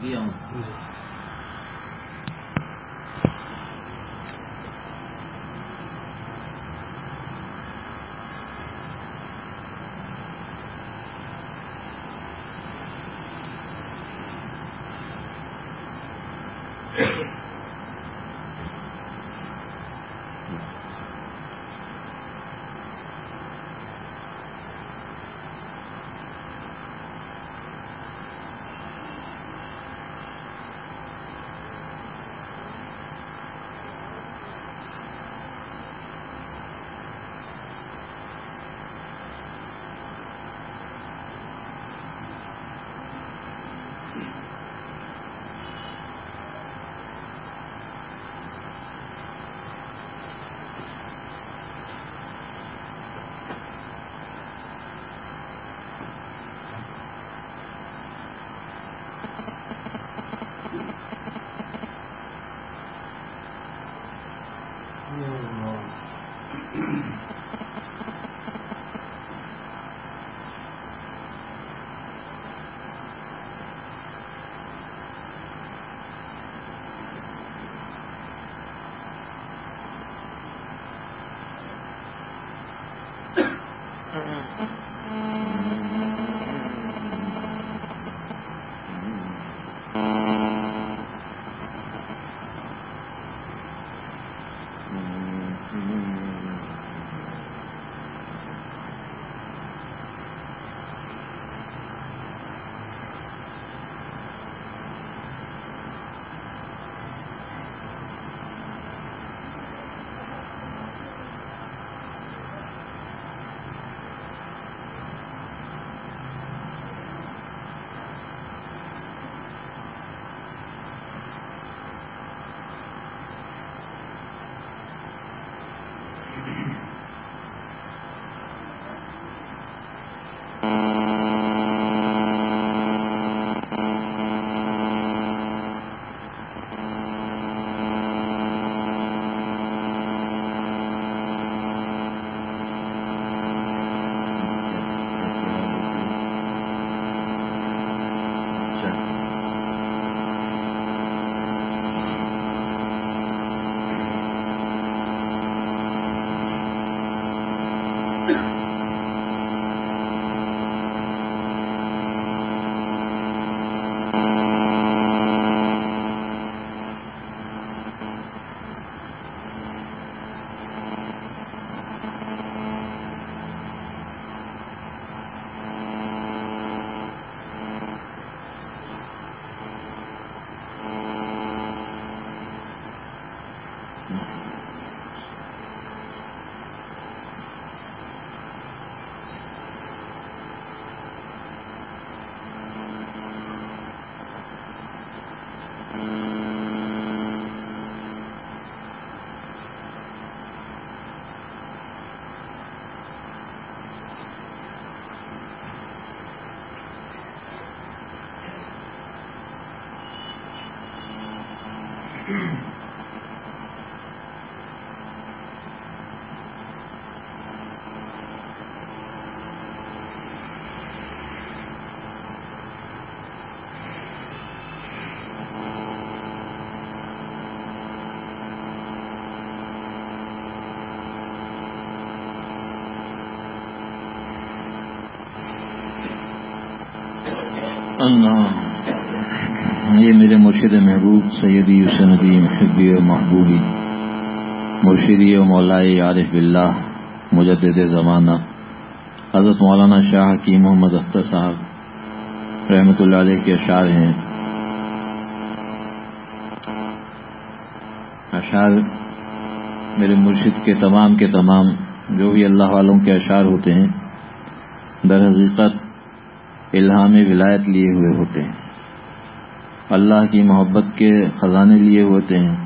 دیا ہوں۔ جی۔ ہاں۔ یہ میرے مرشد محبوب سیدی سندی محبی و محبوبی مرشدی و مولائی عارف اللہ مجدد زمانہ، حضرت مولانا شاہ کی محمد اختر صاحب رحمۃ اللہ علیہ کے اشعار ہیں۔ اشعار میرے مرشد کے تمام کے تمام، جو بھی اللہ والوں کے اشعار ہوتے ہیں، در حقیقت الہام ولایت لیے ہوئے ہوتے ہیں۔ اللہ کی محبت کے خزانے لیے ہوتے ہیں۔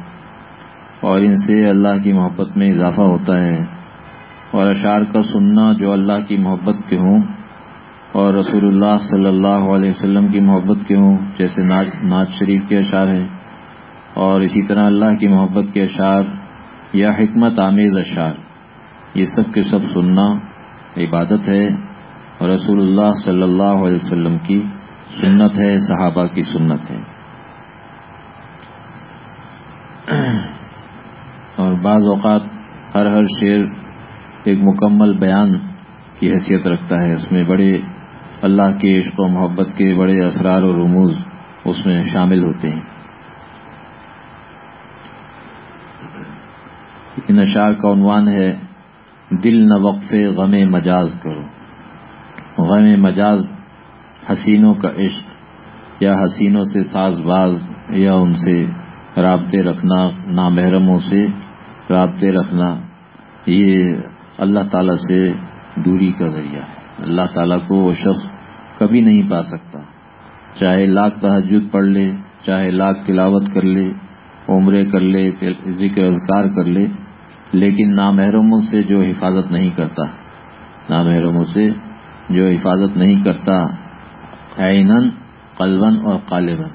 اور ان سے اللہ کی محبت میں اضافہ ہوتا ہے۔ اور اشعار کا سننا جو اللہ کی محبت کے ہوں اور رسول اللہ صلی اللہ علیہ وسلم کی محبت کے ہوں، جیسے ناز شریف کے اشعار ہیں۔ اور اسی طرح اللہ کی محبت کے اشعار یا حکمت آمیز اشعار۔ یہ سب کے سب سننا عبادت ہے۔ اور رسول اللہ صلی اللہ علیہ وسلم کی سنت ہے، صحابہ کی سنت ہے۔ اور بعض اوقات ہر ہر شعر ایک مکمل بیان کی حیثیت رکھتا ہے۔ اس میں بڑے اللہ کے عشق و محبت کے بڑے اسرار و رموز اس میں شامل ہوتے ہیں۔ ان اشعار کا عنوان ہے، دل نہ وقف غم مجاز کرو۔ غم مجاز حسینوں کا عشق، یا حسینوں سے ساز باز، یا ان سے رابطے رکھنا، نامحرموں سے رابطے رکھنا، یہ اللہ تعالی سے دوری کا ذریعہ ہے۔ اللہ تعالیٰ کو وہ شخص کبھی نہیں پا سکتا۔ چاہے لاکھ تحجد پڑھ لے، چاہے لاکھ تلاوت کر لے، عمرے کر لے ذکر اذکار کر لے، لیکن نامحرموں سے جو حفاظت نہیں کرتا، نامحرموں سے جو حفاظت نہیں کرتا عینن قلبن اور قالبن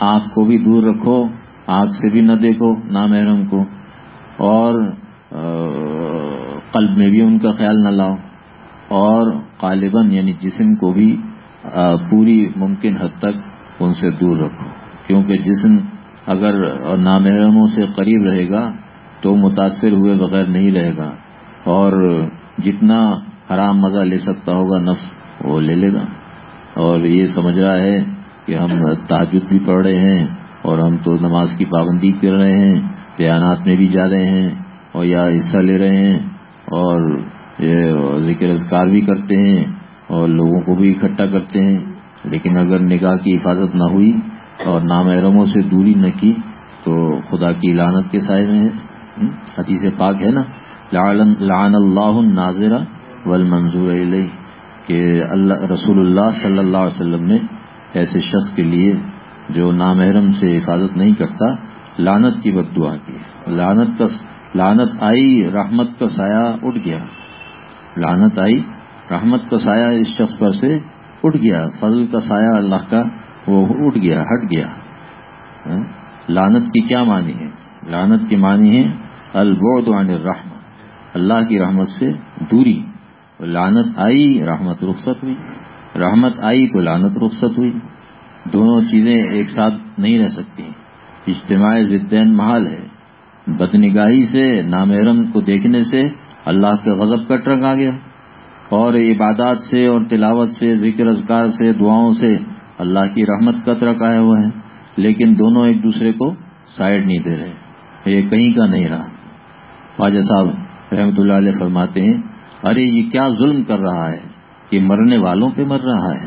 آنکھ کو بھی دور رکھو آنکھ سے بھی نہ دیکھو، نامحرم کو۔ اور قلب میں بھی ان کا خیال نہ لاؤ۔ اور غالباً یعنی جسم کو بھی پوری ممکن حد تک ان سے دور رکھو۔ کیونکہ جسم اگر نامحرموں سے قریب رہے گا، تو متاثر ہوئے بغیر نہیں رہے گا۔ اور جتنا حرام مزہ لے سکتا ہوگا، نفس وہ لے لے گا۔ اور یہ سمجھ رہا ہے کہ ہم تعجد بھی پڑھ رہے ہیں اور ہم تو نماز کی پابندی کر رہے ہیں، بیانات میں بھی جا رہے ہیں اور یا حصہ لے رہے ہیں اور ذکر اذکار بھی کرتے ہیں اور لوگوں کو بھی اکٹھا کرتے ہیں۔ لیکن اگر نگاہ کی حفاظت نہ ہوئی اور نامحرموں سے دوری نہ کی تو خدا کی لانت کے سائے میں ہے۔ حدیث پاک ہے نا، لعن اللہ ناظرہ ول منظور علیہ کہ اللہ رسول اللہ صلی اللہ علیہ وسلم نے ایسے شخص کے لیے جو نامحرم سے حفاظت نہیں کرتا لانت کی بد دعا کی۔ لانت کا لانت آئی، رحمت کا سایہ اٹھ گیا۔ لانت آئی، رحمت کا سایہ اس شخص پر سے اٹھ گیا۔ فضل کا سایہ اللہ کا وہ اٹھ گیا، ہٹ گیا۔ ہاں؟ لانت کی کیا معنی ہے؟ لانت کی معنی ہے البعد عن الرحمت اللہ کی رحمت سے دوری۔ لانت آئی، رحمت رخصت ہوئی۔ رحمت آئی تو لانت رخصت ہوئی۔ دونوں چیزیں ایک ساتھ نہیں رہ سکتی۔ اجتماع ضدین محال ہے۔ بدنگاہی سے، نامحرم کو دیکھنے سے اللہ کے غضب کا ٹرک آ گیا۔ اور عبادات سے اور تلاوت سے، ذکر اذکار سے، دعاؤں سے اللہ کی رحمت کا ٹرک آیا ہوا ہے۔ لیکن دونوں ایک دوسرے کو سائڈ نہیں دے رہے۔ یہ کہیں کا نہیں رہا۔ خواجہ صاحب رحمت اللہ علیہ فرماتے ہیں ارے یہ کیا ظلم کر رہا ہے کہ مرنے والوں پہ مر رہا ہے؟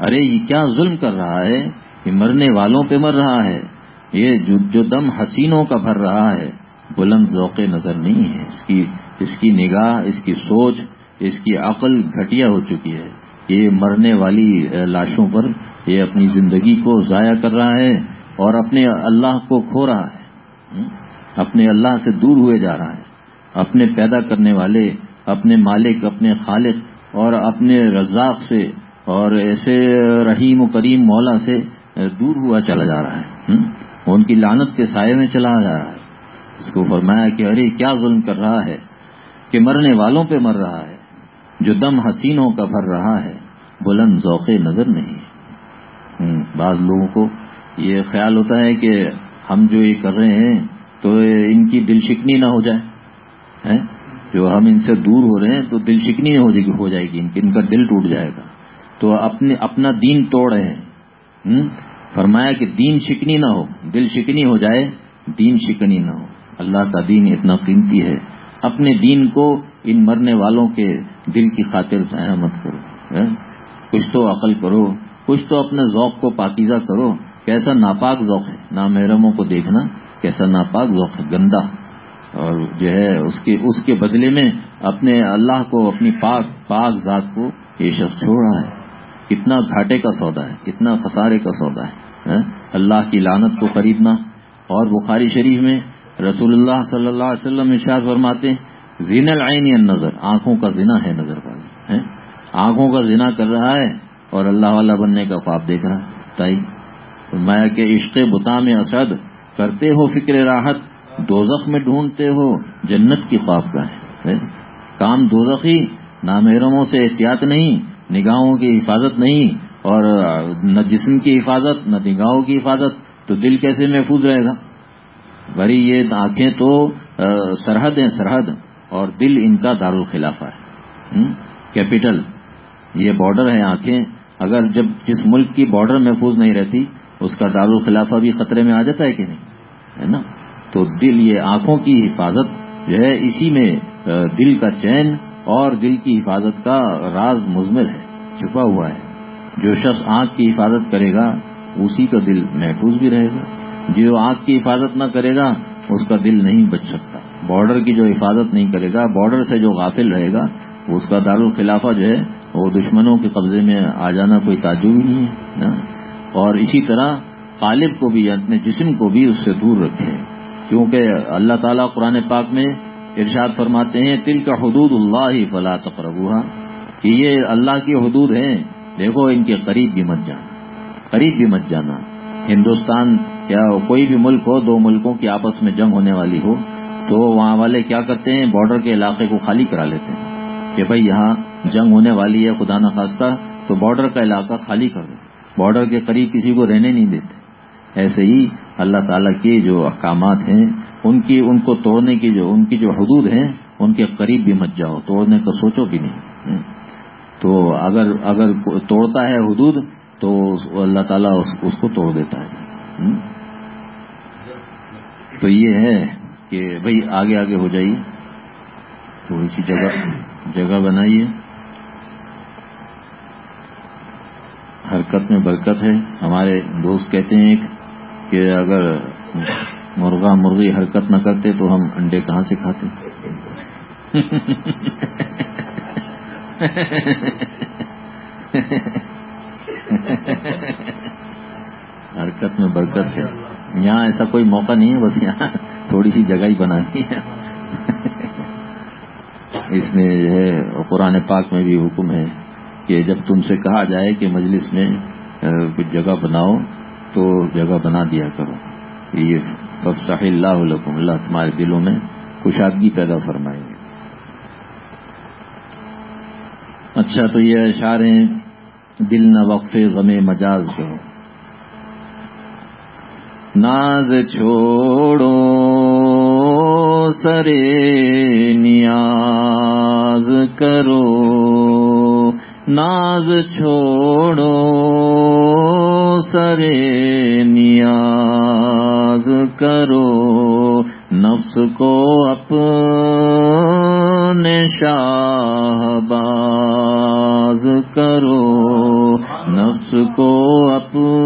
ارے یہ کیا ظلم کر رہا ہے کہ مرنے والوں پہ مر رہا ہے؟ یہ جو دم حسینوں کا بھر رہا ہے، بلند ذوق نظر نہیں ہے۔ اس کی اس کی نگاہ، اس کی سوچ، اس کی عقل گھٹیا ہو چکی ہے۔ یہ مرنے والی لاشوں پر یہ اپنی زندگی کو ضائع کر رہا ہے اور اپنے اللہ کو کھو رہا ہے۔ اپنے اللہ سے دور ہوئے جا رہا ہے۔ اپنے پیدا کرنے والے اپنے مالک، اپنے خالق اور اپنے رزاق سے اور ایسے رحیم و کریم مولا سے دور ہوا چلا جا رہا ہے ان کی لانت کے سائے میں چلا جا رہا ہے۔ اس کو فرمایا کہ ارے، کیا ظلم کر رہا ہے؟ کہ مرنے والوں پہ مر رہا ہے، جو دم حسینوں کا بھر رہا ہے، بلند ذوق نظر نہیں ہے۔ بعض لوگوں کو یہ خیال ہوتا ہے کہ ہم جو یہ کر رہے ہیں تو ان کی دل شکنی نہ ہو جائے جو ہم ان سے دور ہو رہے ہیں تو دل شکنی ہو جائے گی ان کا دل ٹوٹ جائے گا۔ تو اپنے اپنا دین توڑ رہے ہیں۔ فرمایا کہ دین شکنی نہ ہو۔ دل شکنی ہو جائے، دین شکنی نہ ہو۔ اللہ کا دین اتنا قیمتی ہے۔ اپنے دین کو ان مرنے والوں کے دل کی خاطر ضائع مت کرو۔ کچھ تو عقل کرو، کچھ تو اپنے ذوق کو پاکیزہ کرو۔ کیسا ناپاک ذوق ہے۔ نامحرموں کو دیکھنا کیسا ناپاک ذوق ہے، گندا۔ اور جو ہے اس کے اس کے بدلے میں اپنے اللہ کو، اپنی پاک پاک ذات کو یہ شخص چھوڑ رہا ہے۔ کتنا گھاٹے کا سودا ہے، کتنا خسارے کا سودا ہے ہاں؟ اللہ کی لانت کو خریدنا۔ اور بخاری شریف میں رسول اللہ صلی اللہ علیہ وسلم ارشاد فرماتے زین العین نظر آنکھوں کا زنا ہے نظر پر ہاں؟ آنکھوں کا زنا کر رہا ہے اور اللہ والا بننے کا خواب دیکھ رہا ہے۔ تائی فرمایا کہ عشق بتا میں اسد، کرتے ہو فکر راحت دوزخ میں ڈھونڈتے ہو جنت کی خواب کا ہے؟ کام دوزخی، نامحرموں سے احتیاط نہیں، نگاہوں کی حفاظت نہیں، اور نہ جسم کی حفاظت، نہ نگاہوں کی حفاظت، تو دل کیسے محفوظ رہے گا؟ بھری یہ آنکھیں تو سرحد ہیں، سرحد، اور دل ان کا دارالخلافہ ہے کیپٹل یہ بارڈر ہے آنکھیں، اگر جب جس ملک کی بارڈر محفوظ نہیں رہتی، اس کا دارالخلافہ بھی خطرے میں آ جاتا ہے کہ نہیں؟ ہے نا؟ تو دل یہ آنکھوں کی حفاظت جو ہے اسی میں دل کا چین اور دل کی حفاظت کا راز مزمل ہے، چھپا ہوا ہے۔ جو شخص آنکھ کی حفاظت کرے گا، اسی کا دل محفوظ بھی رہے گا۔ جو آنکھ کی حفاظت نہ کرے گا، اس کا دل نہیں بچ سکتا۔ بارڈر کی جو حفاظت نہیں کرے گا، بارڈر سے جو غافل رہے گا، اس کا دارالخلافہ جو ہے، وہ دشمنوں کے قبضے میں آ جانا کوئی تعجب ہی نہیں ہے اور اسی طرح غالب کو بھی، اپنے جسم کو بھی اس سے دور رکھے۔ کیونکہ اللہ تعالیٰ قرآن پاک میں ارشاد فرماتے ہیں تل کا حدود اللہ ہی فلا تقربوہا کہ یہ اللہ کی حدود ہیں۔ دیکھو، ان کے قریب بھی مت جانا۔ قریب بھی مت جانا۔ ہندوستان یا کوئی بھی ملک ہو، دو ملکوں کی آپس میں جنگ ہونے والی ہو، تو وہاں والے کیا کرتے ہیں؟ بارڈر کے علاقے کو خالی کرا لیتے ہیں۔ کہ بھائی یہاں جنگ ہونے والی ہے، خدا نخواستہ، تو بارڈر کا علاقہ خالی کر دو۔ بارڈر کے قریب کسی کو رہنے نہیں دیتے۔ ایسے ہی اللہ تعالیٰ کے جو احکامات ہیں، ان کی، ان کو توڑنے کی جو، ان کی جو حدود ہیں، ان کے قریب بھی مت جاؤ، توڑنے کا سوچو بھی نہیں۔ تو اگر اگر توڑتا ہے حدود، تو اللہ تعالیٰ اس کو توڑ دیتا ہے۔ تو یہ ہے کہ بھائی آگے آگے ہو جائیے۔ تھوڑی سی جگہ جگہ بنائیے۔ حرکت میں برکت ہے۔ ہمارے دوست کہتے ہیں ایک کہ اگر مرغا مرغی حرکت نہ کرتے تو ہم انڈے کہاں سے کھاتے؟ حرکت میں برکت ہے۔ یہاں ایسا کوئی موقع نہیں ہے، بس یہاں تھوڑی سی جگہ ہی بنانی ہے۔ اس میں جو ہے، قرآن پاک میں بھی حکم ہے کہ جب تم سے کہا جائے کہ مجلس میں کچھ جگہ بناؤ تو جگہ بنا دیا کرو۔ یہ صحیح اللہ علیکم اللہ تمہارے دلوں میں کشادگی پیدا فرمائیں گے اچھا تو یہ اشارے دل نہ وقف غم مجاز کرو ناز چھوڑو سرے نیاز کرو۔ ناز چھوڑو سرے نیاز کرو نفس کو اپنے شاہ باز کرو نفس کو اپنے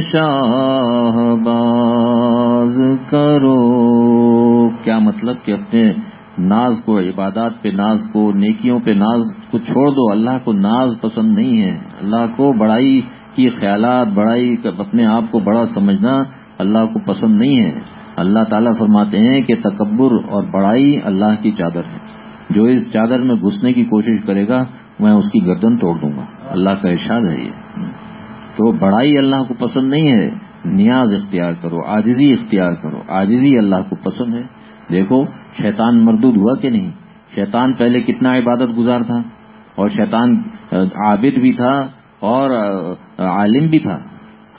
شاہ باز کرو کیا مطلب کہ اپنے ناز کو عبادات پہ، ناز کو نیکیوں پہ، ناز کو چھوڑ دو، اللہ کو ناز پسند نہیں ہے۔ اللہ کو بڑائی کی خیالات، بڑائی اپنے آپ کو بڑا سمجھنا اللہ کو پسند نہیں ہے۔ اللہ تعالیٰ فرماتے ہیں کہ تکبر اور بڑائی اللہ کی چادر ہے۔ جو اس چادر میں گھسنے کی کوشش کرے گا، میں اس کی گردن توڑ دوں گا۔ اللہ کا ارشاد ہے یہ۔ تو بڑائی اللہ کو پسند نہیں ہے، نیاز اختیار کرو آجزی اختیار کرو۔ آجزی اللہ کو پسند ہے۔ دیکھو، شیطان مردود ہوا کہ نہیں؟ شیطان پہلے کتنا عبادت گزار تھا؟ اور شیطان عابد بھی تھا اور عالم بھی تھا۔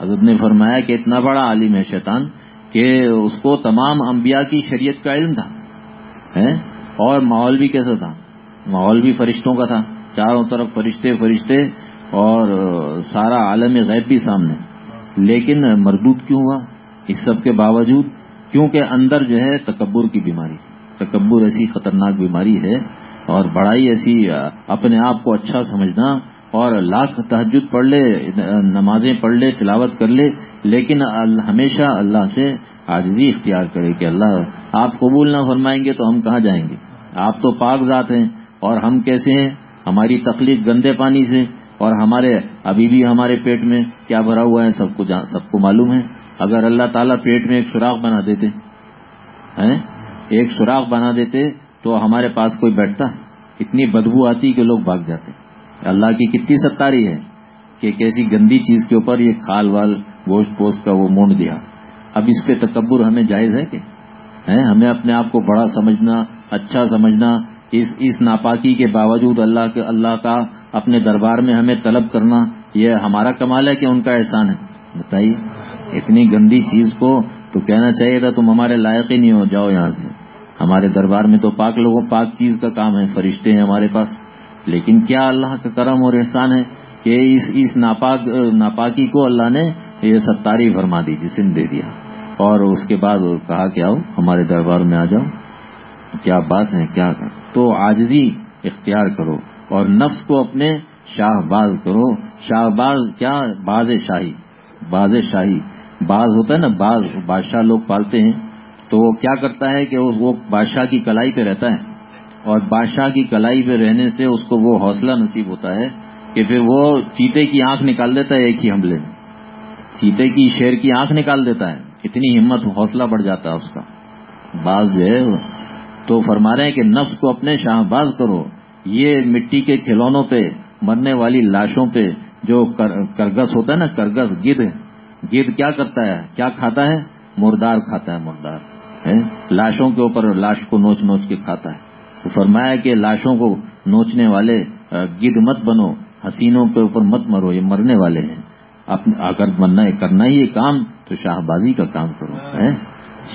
حضرت نے فرمایا کہ اتنا بڑا عالم ہے شیطان کہ اس کو تمام انبیاء کی شریعت کا علم تھا اور ماحول بھی کیسا تھا؟ ماحول بھی فرشتوں کا تھا، چاروں طرف فرشتے فرشتے اور سارا عالم غیب بھی سامنے۔ لیکن مردود کیوں ہوا؟ اس سب کے باوجود، کیونکہ اندر جو ہے تکبر کی بیماری، تکبر ایسی خطرناک بیماری ہے اور بڑائی ایسی اپنے آپ کو اچھا سمجھنا اور لاکھ تحجد پڑھ لے، نمازیں پڑھ لے، تلاوت کر لے، لیکن ہمیشہ اللہ سے آجزی اختیار کرے کہ اللہ آپ قبول نہ فرمائیں گے تو ہم کہاں جائیں گے؟ آپ تو پاک ذات ہیں اور ہم کیسے ہیں؟ ہماری تخلیق گندے پانی سے اور ہمارے ابھی بھی ہمارے پیٹ میں کیا بھرا ہوا ہے؟ سب کو سب کو معلوم ہے۔ اگر اللہ تعالیٰ پیٹ میں ایک سوراخ بنا دیتے ایک سوراخ بنا دیتے تو ہمارے پاس کوئی بیٹھتا، اتنی بدبو آتی کہ لوگ بھاگ جاتے۔ اللہ کی کتنی ستاری ہے کہ کیسی گندی چیز کے اوپر یہ کھال وال، گوشت پوشت کا وہ مونڈ دیا۔ اب اس پہ تکبر ہمیں جائز ہے کہ؟ ہمیں اپنے آپ کو بڑا سمجھنا اچھا سمجھنا، اس اس ناپاکی کے باوجود اللہ کے، اللہ کا اپنے دربار میں ہمیں طلب کرنا، یہ ہمارا کمال ہے کہ ان کا احسان ہے؟ بتائیے، اتنی گندی چیز کو تو کہنا چاہیے تھا، تم ہمارے لائق ہی نہیں ہو، جاؤ یہاں سے۔ ہمارے دربار میں تو پاک لوگوں، پاک چیز کا کام ہے، فرشتے ہیں ہمارے پاس۔ لیکن کیا اللہ کا کرم اور احسان ہے کہ اس اس ناپاک، ناپاکی کو اللہ نے یہ ستاری فرما دی جسم دے دیا۔ اور اس کے بعد کہا کہ آؤ، ہمارے دربار میں آ جاؤ۔ کیا بات ہے، کیا کر؟ تو آجزی اختیار کرو اور نفس کو اپنے شاہ باز کرو۔ شاہ باز کیا؟ باز شاہی۔ باز شاہی۔ باز ہوتا ہے نا، باز، بادشاہ لوگ پالتے ہیں۔ تو وہ کیا کرتا ہے کہ وہ بادشاہ کی کلائی پہ رہتا ہے اور بادشاہ کی کلائی پہ رہنے سے اس کو وہ حوصلہ نصیب ہوتا ہے کہ پھر وہ چیتے کی آنکھ نکال دیتا ہے ایک ہی حملے میں۔ چیتے کی شیر کی آنکھ نکال دیتا ہے۔ اتنی ہمت، حوصلہ بڑھ جاتا ہے اس کا۔ باز جو ہے تو فرما رہے ہیں کہ نفس کو اپنے شاہ باز کرو۔ یہ مٹی کے کھلونوں پہ، مرنے والی لاشوں پہ جو کرگس ہوتا ہے نا، کرگس گد گد کیا کرتا ہے؟ کیا کھاتا ہے؟ مردار کھاتا ہے، مردار۔ لاشوں کے اوپر لاش کو نوچ نوچ کے کھاتا ہے۔ تو فرمایا کہ لاشوں کو نوچنے والے گد مت بنو، حسینوں کے اوپر مت مرو، یہ مرنے والے ہیں۔ اگر مرنا، کرنا ہی یہ کام، تو شاہ بازی کا کام کرو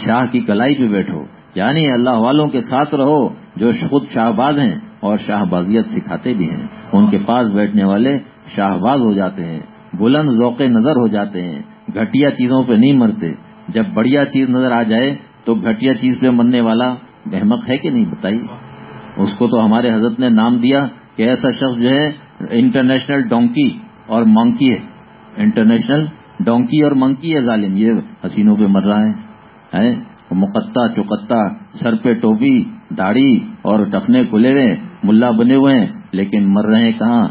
شاہ کی کلائی پہ بیٹھو یعنی اللہ والوں کے ساتھ رہو، جو خود شاہ باز ہیں اور شاہ بازیت سکھاتے بھی ہیں۔ ان کے پاس بیٹھنے والے شاہ باز ہو جاتے ہیں، بلند ذوق نظر ہو جاتے ہیں۔ گھٹیا چیزوں پہ نہیں مرتے۔ جب بڑھیا چیز نظر آ جائے تو گھٹیا چیز پہ مرنے والا بہمک ہے کہ نہیں بتائیے؟ اس کو تو ہمارے حضرت نے نام دیا کہ ایسا شخص جو ہے انٹرنیشنل ڈونکی اور منکی ہے۔ انٹرنیشنل ڈونکی اور منکی ہے ظالم، یہ حسینوں پہ مر رہا ہے۔ مقطع چکتا سر پہ ٹوپی، داڑھی اور ٹفنے کھلے ہوئے ملا بنے ہوئے ہیں، لیکن مر رہے ہیں کہاں؟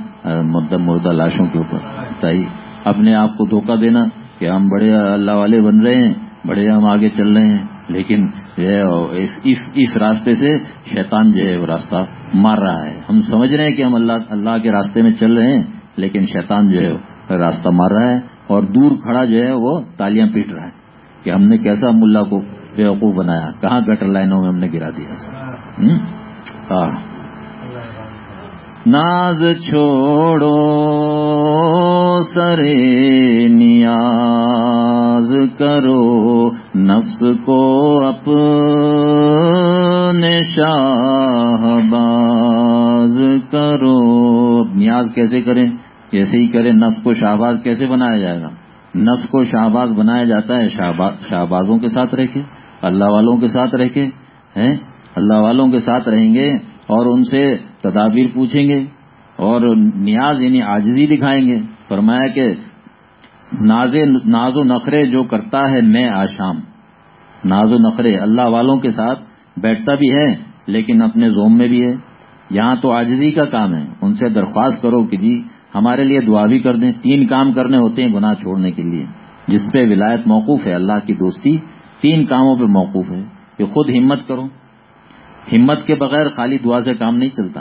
مردہ لاشوں کے اوپر۔ بتائیے، اپنے آپ کو دھوکہ دینا کہ ہم بڑے اللہ والے بن رہے ہیں، بڑے ہم آگے چل رہے ہیں۔ لیکن جو ہے اس اس راستے سے شیطان جو ہے وہ راستہ مار رہا ہے۔ ہم سمجھ رہے ہیں کہ ہم اللہ اللہ کے راستے میں چل رہے ہیں، لیکن شیطان جو ہے راستہ مار رہا ہے اور دور کھڑا جو ہے وہ تالیاں پیٹ رہا ہے کہ ہم نے کیسا ملا کو بیوقوف بنایا، کہاں گٹر لائنوں میں ہم نے گرا دیا؟ ناز چھوڑو سرے نیاز کرو نفس کو اپنے شاہ باز کرو۔ نیاز کیسے کریں؟ کیسے ہی کریں۔ نفس کو شہباز کیسے بنایا جائے گا؟ نفس کو شہباز بنایا جاتا ہے شہبازوں کے ساتھ رہ کے، اللہ والوں کے ساتھ رہ کے، ہیں؟ اللہ والوں کے ساتھ رہیں گے اور ان سے تدابیر پوچھیں گے اور نیاز یعنی آجزی دکھائیں گے۔ فرمایا کہ ناز و نخرے جو کرتا ہے میں آشام ناز و نخرے اللہ والوں کے ساتھ بیٹھتا بھی ہے، لیکن اپنے زوم میں بھی ہے۔ یہاں تو آجزی کا کام ہے۔ ان سے درخواست کرو کہ جی ہمارے لیے دعا بھی کر دیں۔ تین کام کرنے ہوتے ہیں گناہ چھوڑنے کے لیے۔ جس پہ ولایت موقوف ہے، اللہ کی دوستی تین کاموں پہ موقوف ہے۔ کہ خود ہمت کرو۔ ہمت کے بغیر خالی دعا سے کام نہیں چلتا۔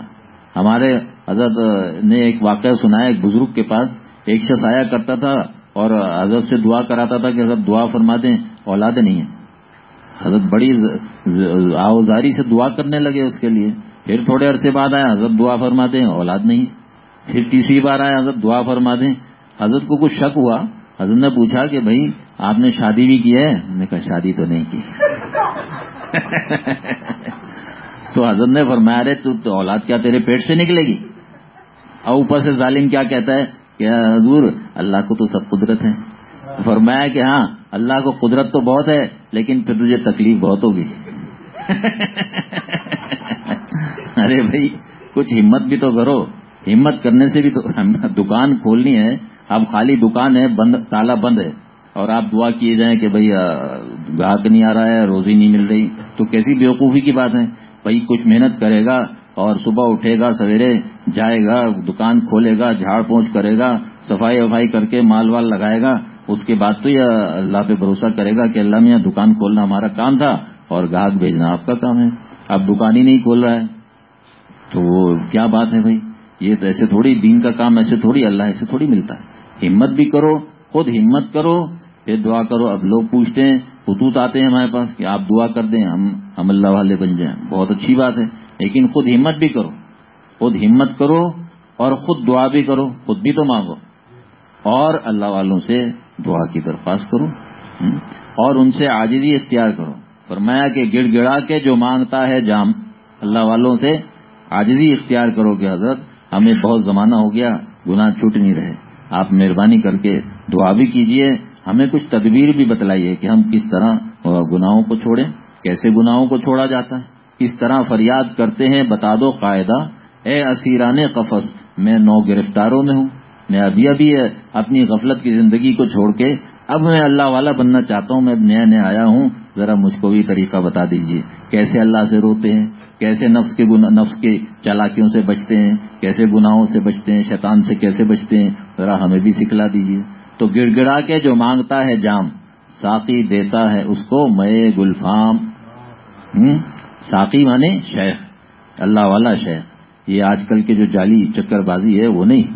ہمارے حضرت نے ایک واقعہ سنایا، ایک بزرگ کے پاس، ایک شخص آیا کرتا تھا اور حضرت سے دعا کراتا تھا کہ حضرت دعا فرما دیں، اولاد نہیں ہے۔ حضرت بڑی آوزاری سے دعا کرنے لگے اس کے لیے۔ پھر تھوڑے عرصے بعد آیا، حضرت دعا فرما دیں، اولاد نہیں۔ پھر تیسری بار آیا، حضرت دعا فرما دیں۔ حضرت کو کچھ شک ہوا۔ حضرت نے پوچھا کہ بھائی، آپ نے شادی بھی کی ہے؟ نے کہا، شادی تو نہیں کی۔ تو حضرت نے فرمایا رہے تو اولاد کیا تیرے پیٹ سے نکلے گی؟ اور اوپر سے ظالم کیا کہتا ہے؟ کہ حضور اللہ کو تو سب قدرت ہے فرمایا کہ ہاں اللہ کو قدرت تو بہت ہے، لیکن پھر تجھے تکلیف بہت ہوگی ارے بھائی، کچھ ہمت بھی تو کرو۔ ہمت کرنے سے بھی تو دکان کھولنی ہے۔ اب خالی دکان ہے، بند، تالا بند ہے۔ اور آپ دعا کیے جائیں کہ بھائی گاہک نہیں آ رہا ہے، روزی نہیں مل رہی۔ تو کیسی بیوقوفی کی بات ہے؟ بھائی، کچھ محنت کرے گا۔ اور صبح اٹھے گا، سویرے جائے گا، دکان کھولے گا، جھاڑ پونچھ کرے گا، صفائی وفائی کر کے مال وال لگائے گا، اس کے بعد تو یہ اللہ پہ بھروسہ کرے گا کہ اللہ میں دکان کھولنا ہمارا کام تھا اور گاہک بھیجنا آپ کا کام ہے۔ اب دکان ہی نہیں کھول رہا ہے۔ تو وہ کیا بات ہے بھائی؟ یہ تو ایسے تھوڑی دین کا کام، ایسے تھوڑی اللہ ایسے تھوڑی ملتا ہے۔ ہمت بھی کرو، خود ہمت کرو، پھر دعا کرو۔ اب لوگ پوچھتے ہیں، خطوط آتے ہیں ہمارے پاس کہ آپ دعا کر دیں، ہم ہم اللہ والے بن جائیں۔ بہت اچھی بات ہے۔ لیکن خود ہمت بھی کرو، خود ہمت کرو اور خود دعا بھی کرو، خود بھی تو مانگو۔ اور اللہ والوں سے دعا کی درخواست کرو اور ان سے عاجزی اختیار کرو۔ فرمایا کہ گڑ گڑا کے جو مانگتا ہے جام، اللہ والوں سے عاجزی اختیار کرو کہ حضرت، ہمیں بہت زمانہ ہو گیا، گناہ چھوٹ نہیں رہے۔ آپ مہربانی کر کے دعا بھی کیجیے۔ ہمیں کچھ تدبیر بھی بتلائیے کہ ہم کس طرح گناہوں کو چھوڑیں، کیسے گناہوں کو چھوڑا جاتا ہے۔ کس طرح فریاد کرتے ہیں، بتا دو قاعدہ۔ اے اسیران قفص میں نو گرفتاروں میں ہوں۔ میں ابھی ابھی اپنی غفلت کی زندگی کو چھوڑ کے اب میں اللہ والا بننا چاہتا ہوں، میں نیا نیا آیا ہوں۔ ذرا مجھ کو بھی طریقہ بتا دیجیے۔ کیسے اللہ سے روتے ہیں؟ کیسے نفس کے نفس کے چالاکیوں سے بچتے ہیں؟ کیسے گناہوں سے بچتے ہیں؟ شیطان سے کیسے بچتے ہیں؟ ذرا ہمیں بھی سکھلا دیجیے۔ تو گڑ گڑا کے جو مانگتا ہے جام، ساقی دیتا ہے اس کو مئے گلفام۔ ساقی مانے شیخ، اللہ والا شیخ۔ یہ آج کل کے جو جعلی چکر بازی ہے، وہ نہیں،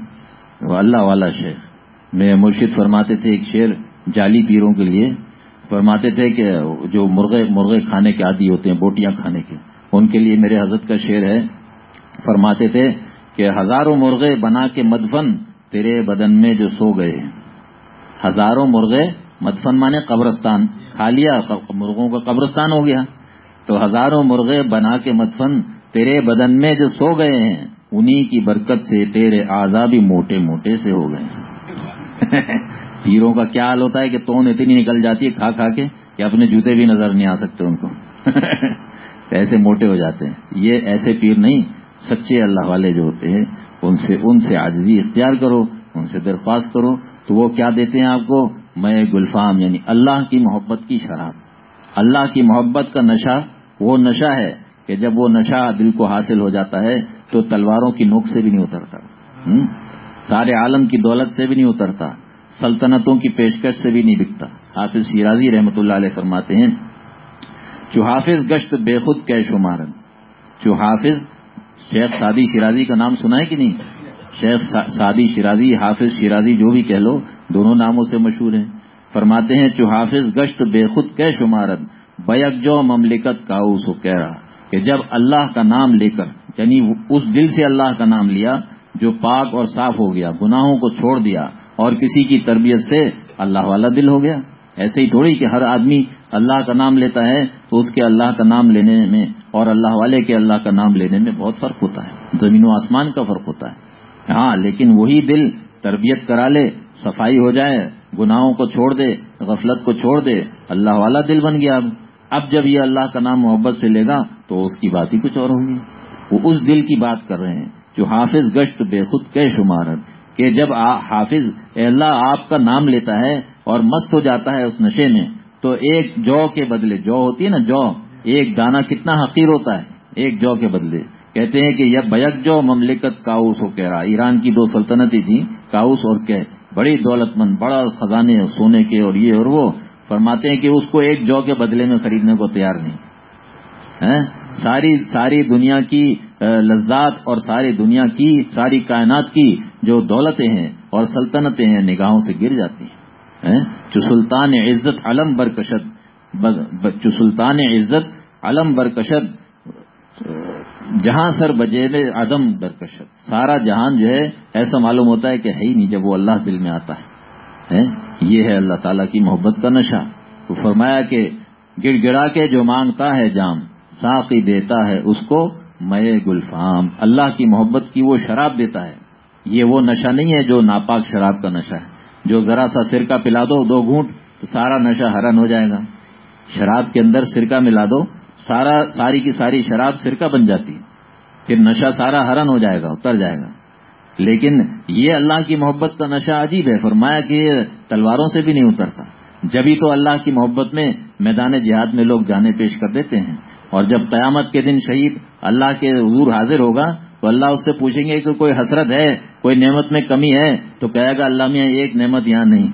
وہ اللہ والا شیخ۔ میں مرشد فرماتے تھے ایک شیر جعلی پیروں کے لیے۔ فرماتے تھے کہ جو مرغے مرغے کھانے کے عادی ہوتے ہیں، بوٹیاں کھانے کے۔ ان کے لیے میرے حضرت کا شعر ہے۔ فرماتے تھے کہ ہزاروں مرغے بنا کے مدفن تیرے بدن میں جو سو گئے ہزاروں مرغے مدفن مانے قبرستان۔ کھا لیا، مرغوں کا قبرستان ہو گیا۔ تو ہزاروں مرغے بنا کے مدفن تیرے بدن میں جو سو گئے ہیں، انہی کی برکت سے تیرے بھی موٹے موٹے سے ہو گئے پیروں کا کیا حال ہوتا ہے کہ تون اتنی نکل جاتی ہے کھا کھا کے کہ اپنے جوتے بھی نظر نہیں آ سکتے ان کو۔ ایسے موٹے ہو جاتے ہیں۔ یہ ایسے پیر نہیں، سچے اللہ والے جو ہوتے ہیں، ان سے ان سے آجزی اختیار کرو، ان سے درخواست کرو۔ تو وہ کیا دیتے ہیں آپ کو؟ میں گلفام یعنی اللہ کی محبت کی شراب اللہ کی محبت کا نشہ وہ نشہ ہے کہ جب وہ نشہ دل کو حاصل ہو جاتا ہے تو تلواروں کی نوک سے بھی نہیں اترتا۔ سارے عالم کی دولت سے بھی نہیں اترتا۔ سلطنتوں کی پیشکش سے بھی نہیں بکتا حافظ شیرازی رحمت اللہ علیہ فرماتے ہیں جو حافظ گشت بے خود کی شمارن جو حافظ، شیخ سعدی شیرازی کا نام سنا ہے کہ نہیں؟ شیخ سعدی شیرازی، حافظ شیرازی جو بھی کہہ لو، دونوں ناموں سے مشہور ہیں۔ فرماتے ہیں جو حافظ گشت بے خود کی شمارن بیک جو مملکت کا اسو کہہ رہا کہ جب اللہ کا نام لے کر یعنی اس دل سے اللہ کا نام لیا، جو پاک اور صاف ہو گیا، گناہوں کو چھوڑ دیا، اور کسی کی تربیت سے اللہ والا دل ہو گیا، ایسے ہی تھوڑی کہ ہر آدمی اللہ کا نام لیتا ہے، تو اس کے اللہ کا نام لینے میں اور اللہ والے کے اللہ کا نام لینے میں بہت فرق ہوتا ہے، زمین و آسمان کا فرق ہوتا ہے۔ ہاں لیکن وہی دل تربیت کرا لے، صفائی ہو جائے، گناہوں کو چھوڑ دے، غفلت کو چھوڑ دے، اللہ والا دل بن گیا اب۔ اب جب یہ اللہ کا نام محبت سے لے گا تو اس کی بات ہی کچھ اور ہوگی وہ اس دل کی بات کر رہے ہیں جو حافظ گشت بے خود کے شمارت کہ جب حافظ اللہ آپ کا نام لیتا ہے اور مست ہو جاتا ہے اس نشے میں، تو ایک جو کے بدلے، جو ہوتی ہے نا جو، ایک دانا کتنا حقیر ہوتا ہے، ایک جو کے بدلے۔ کہتے ہیں کہ یہ بیک جو مملکت کاؤس ہو کہہ رہا ایران کی دو سلطنتیں تھیں، کاؤس اور کہ بڑی دولت مند بڑا خزانے سونے کے اور یہ اور وہ۔ فرماتے ہیں کہ اس کو ایک جو کے بدلے میں خریدنے کو تیار نہیں۔ ہاں؟ ساری ساری دنیا کی لذات اور ساری دنیا کی، ساری کائنات کی جو دولتیں ہیں اور سلطنتیں ہیں، نگاہوں سے گر جاتی ہیں۔ ہاں؟ جو سلطان عزت علم برکشد جو سلطان عزت علم برکشد جہاں سر بجے عدم درکشد سارا جہان جو ہے، ایسا معلوم ہوتا ہے کہ ہے ہی نہیں جب وہ اللہ دل میں آتا ہے۔ یہ ہے اللہ تعالیٰ کی محبت کا نشہ۔ تو فرمایا کہ گڑ گڑا کے جو مانگتا ہے جام، ساقی دیتا ہے اس کو مئے گلفام۔ اللہ کی محبت کی وہ شراب دیتا ہے۔ یہ وہ نشہ نہیں ہے جو ناپاک شراب کا نشہ ہے۔ جو ذرا سا سرکہ پلا دو دو گھونٹ، تو سارا نشہ ہرن ہو جائے گا۔ شراب کے اندر سرکہ ملا دو، سارا، ساری کی ساری شراب سرکہ بن جاتی۔ ہے پھر نشہ سارا ہرن ہو جائے گا، اتر جائے گا۔ لیکن یہ اللہ کی محبت کا نشہ عجیب ہے۔ فرمایا کہ یہ تلواروں سے بھی نہیں اترتا۔ جبھی تو اللہ کی محبت میں میدان جہاد میں لوگ جانے پیش کر دیتے ہیں۔ اور جب قیامت کے دن شہید اللہ کے حضور حاضر ہوگا تو اللہ اس سے پوچھیں گے کہ کوئی حسرت ہے، کوئی نعمت میں کمی ہے؟ تو کہے گا، اللہ میں ایک نعمت یہاں نہیں۔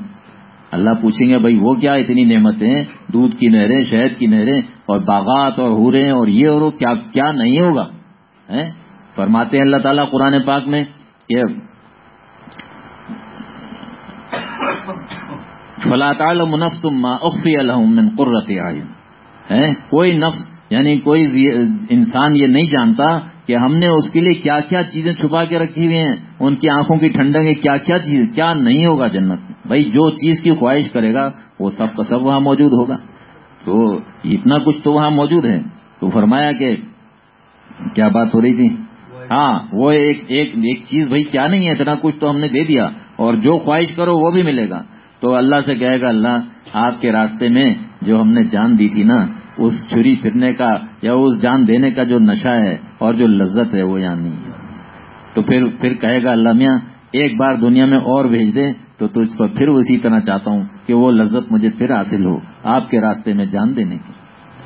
اللہ پوچھیں گے، بھائی، وہ کیا اتنی نعمتیں؟ دودھ کی نہریں، شہد کی نہریں اور باغات اور ہورے اور یہ اور کیا کیا نہیں ہوگا؟ فرماتے ہیں اللہ تعالیٰ قرآن پاک میں کہ فلا تعلم نفس ما اخفی لهم من قرۃ اعین کوئی نفس یعنی کوئی انسان یہ نہیں جانتا کہ ہم نے اس کے لیے کیا کیا چیزیں چھپا کے رکھی ہوئی ہیں، ان کی آنکھوں کی ٹھنڈک کیا کیا چیز، کیا نہیں ہوگا جنت میں؟ بھائی جو چیز کی خواہش کرے گا، وہ سب کا سب وہاں موجود ہوگا۔ تو اتنا کچھ تو وہاں موجود ہے۔ تو فرمایا کہ کیا بات ہو رہی تھی؟ ہاں وہ ایک ایک ایک چیز بھائی کیا نہیں ہے، اتنا کچھ تو ہم نے دے دیا۔ اور جو خواہش کرو وہ بھی ملے گا۔ تو اللہ سے کہے گا، اللہ، آپ کے راستے میں جو ہم نے جان دی تھی نا، اس چھری پھرنے کا یا اس جان دینے کا جو نشہ ہے اور جو لذت ہے، وہ یہاں نہیں ہے۔ تو پھر پھر کہے گا اللہ میاں، ایک بار دنیا میں اور بھیج دے، تو تجھ پر پھر اسی طرح چاہتا ہوں کہ وہ لذت مجھے پھر حاصل ہو، آپ کے راستے میں جان دینے کی۔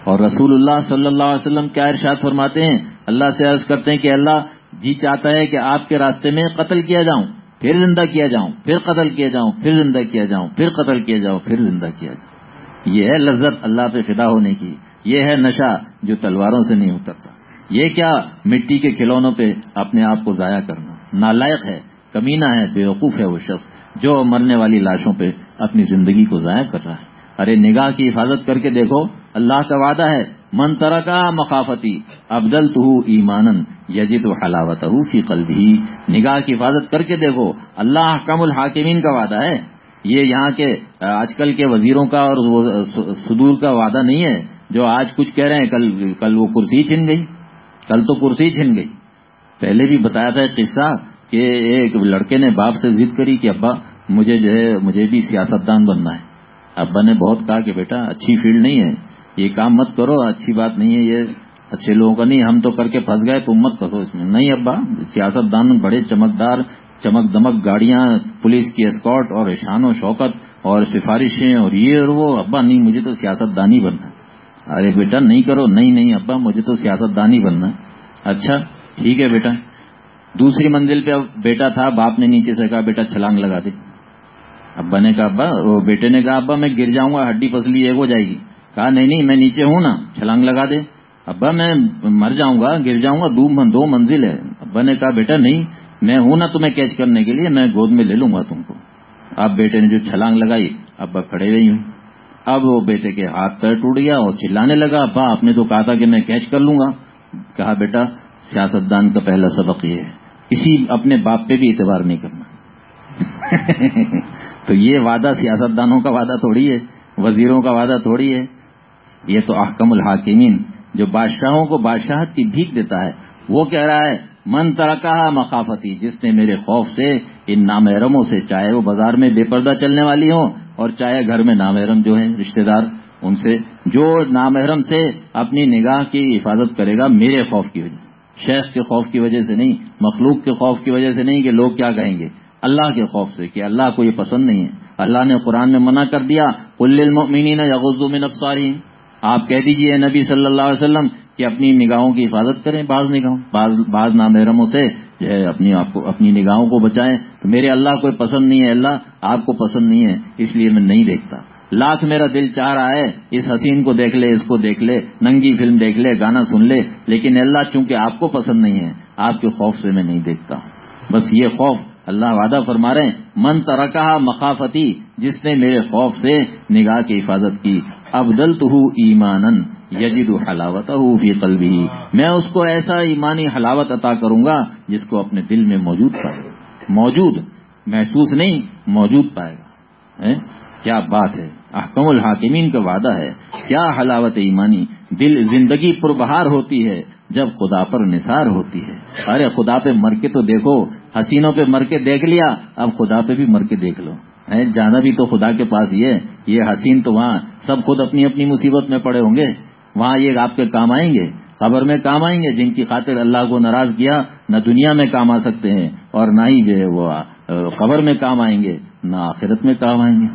اور رسول اللہ صلی اللہ علیہ وسلم کیا ارشاد فرماتے ہیں؟ اللہ سے عرض کرتے ہیں کہ اللہ جی چاہتا ہے کہ آپ کے راستے میں قتل کیا جاؤں، پھر زندہ کیا جاؤں، پھر قتل کیا جاؤں، پھر زندہ کیا جاؤں، پھر قتل کیا جاؤں، پھر زندہ کیا جاؤں۔ یہ ہے لذت اللہ پہ فدا ہونے کی، یہ ہے نشہ جو تلواروں سے نہیں اترتا۔ یہ کیا مٹی کے کھلونوں پہ اپنے آپ کو ضائع کرنا۔ نالائق ہے، کمینہ ہے، بیوقوف ہے وہ شخص جو مرنے والی لاشوں پہ اپنی زندگی کو ضائع کر رہا ہے۔ ارے نگاہ کی حفاظت کر کے دیکھو، اللہ کا وعدہ ہے۔ من ترکا مخافتی ابدل تو ایمان یجد و حلاوت فی قلبی نگاہ کی حفاظت کر کے دیکھو، اللہ حکم الحاکمین کا وعدہ ہے۔ یہ یہاں کے، آج کل کے وزیروں کا اور صدور کا وعدہ نہیں ہے۔ جو آج کچھ کہہ رہے ہیں، کل کل وہ کرسی چھن گئی۔ کل تو کرسی چھن گئی۔ پہلے بھی بتایا تھا قصہ کہ ایک لڑکے نے باپ سے ضد کری کہ ابا، مجھے جو ہے، مجھے بھی سیاست دان بننا ہے۔ ابا نے بہت کہا کہ بیٹا، اچھی فیلڈ نہیں ہے۔ یہ کام مت کرو، اچھی بات نہیں ہے یہ۔ اچھے لوگوں کا نہیں، ہم تو کر کے پھنس گئے، تم مت پھنسو اس میں۔ نہیں ابا سیاست دان بڑے چمکدار چمک دمک گاڑیاں، پولیس کی اسکاٹ اور شان و شوکت اور سفارشیں اور یہ اور وہ۔ ابا، نہیں، مجھے تو سیاست دانی بننا ارے بیٹا، نہیں کرو۔ نہیں نہیں ابا، مجھے تو سیاست دانی بننا اچھا ٹھیک ہے بیٹا۔ دوسری منزل پہ بیٹا تھا، باپ نے نیچے سے کہا، بیٹا، چھلانگ لگا دے۔ ابا نے کہا، ابا، وہ بیٹے نے کہا، ابا، میں گر جاؤں گا، ہڈی پسلی ایک ہو جائے گی۔ کہا، نہیں نہیں، میں نیچے ہوں نا، چھلانگ لگا دے۔ ابا، میں مر جاؤں گا، گر جاؤں گا، دو منزل ہے۔ ابا نے کہا، بیٹا، نہیں، میں ہوں نا تمہیں کیچ کرنے کے لیے، میں گود میں لے لوں گا تم کو۔ اب بیٹے نے جو چھلانگ لگائی، ابا کھڑے ہوئی ہوں اب وہ بیٹے کے ہاتھ پیر ٹوٹ گیا اور چلانے لگا۔ ابا، آپ نے تو کہا تھا کہ میں کیچ کر لوں گا۔ کہا، بیٹا، سیاستدان کا پہلا سبق یہ ہے۔ کسی اپنے باپ پہ بھی اعتبار نہیں کرنا۔ تو یہ وعدہ سیاستدانوں کا وعدہ تھوڑی ہے، وزیروں کا وعدہ تھوڑی ہے۔ یہ تو احکم الحاکمین، جو بادشاہوں کو بادشاہت کی بھیک دیتا ہے، وہ کہہ رہا ہے، من ترکا مخافتی، جس نے میرے خوف سے، ان نامحرموں سے چاہے وہ بازار میں بے پردہ چلنے والی ہوں، اور چاہے گھر میں نامحرم جو ہیں، رشتہ دار، ان سے جو نامحرم سے اپنی نگاہ کی حفاظت کرے گا، میرے خوف کی وجہ شیخ کے خوف کی وجہ سے نہیں، مخلوق کے خوف کی وجہ سے نہیں کہ لوگ کیا کہیں گے۔ اللہ کے خوف سے کہ اللہ کو یہ پسند نہیں ہے۔ اللہ نے قرآن میں منع کر دیا کل المؤمنین یغضوا من ابصارهم آپ کہہ دیجیے نبی صلی اللہ علیہ وسلم کہ اپنی نگاہوں کی حفاظت کریں بعض نگاہوں بعض بعض نامحرموں سے، جو ہے اپنی آپ کو اپنی نگاہوں کو بچائیں۔ تو میرے اللہ کو پسند نہیں ہے، اللہ آپ کو پسند نہیں ہے، اس لیے میں نہیں دیکھتا۔ لاکھ میرا دل چاہ رہا ہے، اس حسین کو دیکھ لے، اس کو دیکھ لے، ننگی فلم دیکھ لے، گانا سن لے، لیکن اللہ چونکہ آپ کو پسند نہیں ہے، آپ کے خوف سے میں نہیں دیکھتا بس یہ خوف اللہ وعدہ فرما رہے ہیں، من ترکا مخافتی، جس نے میرے خوف سے نگاہ کی حفاظت کی ابدل تو ایمان یجد حلاوت فی قلبی۔ میں اس کو ایسا ایمانی حلاوت عطا کروں گا جس کو اپنے دل میں موجود پائے گا۔ موجود محسوس نہیں، موجود پائے گا۔ کیا بات ہے؟ احکم الحاکمین کا وعدہ ہے، کیا حلاوت ایمانی؟ دل زندگی پربہار ہوتی ہے جب خدا پر نثار ہوتی ہے۔ ارے خدا پہ مر کے تو دیکھو، حسینوں پہ مر کے دیکھ لیا، اب خدا پہ بھی مر کے دیکھ لو۔ جانا بھی تو خدا کے پاس یہ یہ حسین تو وہاں سب خود اپنی اپنی مصیبت میں پڑے ہوں گے۔ وہاں یہ آپ کے کام آئیں گے۔ خبر میں کام آئیں گے، جن کی خاطر اللہ کو ناراض کیا، نہ دنیا میں کام آ سکتے ہیں اور نہ ہی جو ہے وہ خبر میں کام آئیں گے، نہ آخرت میں کام آئیں گے۔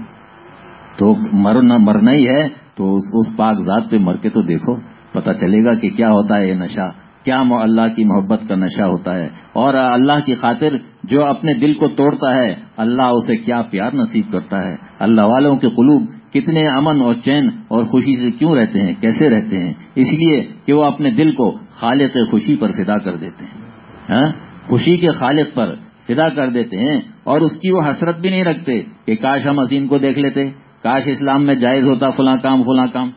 تو مرنا مرنا ہی ہے، تو اس پاک ذات پہ مر کے تو دیکھو۔ پتا چلے گا کہ کیا ہوتا ہے یہ نشہ، کیا اللہ کی محبت کا نشہ ہوتا ہے۔ اور اللہ کی خاطر جو اپنے دل کو توڑتا ہے، اللہ اسے کیا پیار نصیب کرتا ہے۔ اللہ والوں کے قلوب کتنے امن اور چین اور خوشی سے کیوں رہتے ہیں؟ کیسے رہتے ہیں؟ اس لیے کہ وہ اپنے دل کو خالق خوشی پر فدا کر دیتے ہیں۔ ہاں؟ خوشی کے خالق پر فدا کر دیتے ہیں اور اس کی وہ حسرت بھی نہیں رکھتے کہ کاش ہم حسین کو دیکھ لیتے، کاش اسلام میں جائز ہوتا فلاں کام فلاں کام۔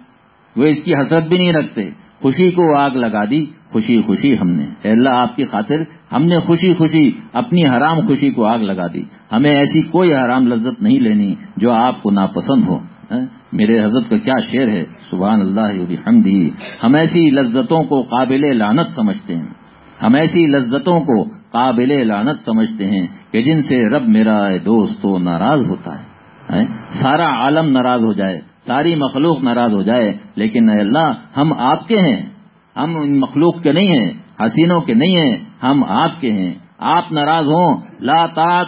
وہ اس کی حسرت بھی نہیں رکھتے۔ خوشی کو آگ لگا دی۔ خوشی خوشی ہم نے۔ اے اللہ، آپ کی خاطر ہم نے خوشی خوشی، اپنی حرام خوشی کو آگ لگا دی۔ ہمیں ایسی کوئی حرام لذت نہیں لینی جو آپ کو ناپسند ہو۔ ہاں؟ میرے حضرت کا کیا شعر ہے؟ سبحان اللہ حمدی ہم ایسی لذتوں کو قابل لانت سمجھتے ہیں۔ ہم ایسی لذتوں کو قابل لانت سمجھتے ہیں کہ جن سے رب میرا دوست ناراض ہوتا ہے۔ ہاں؟ سارا عالم ناراض ہو جائے۔ ساری مخلوق ناراض ہو جائے، لیکن اے اللہ ہم آپ کے ہیں۔ ہم ان مخلوق کے نہیں ہیں، حسینوں کے نہیں ہیں، ہم آپ کے ہیں۔ آپ ناراض ہوں، لا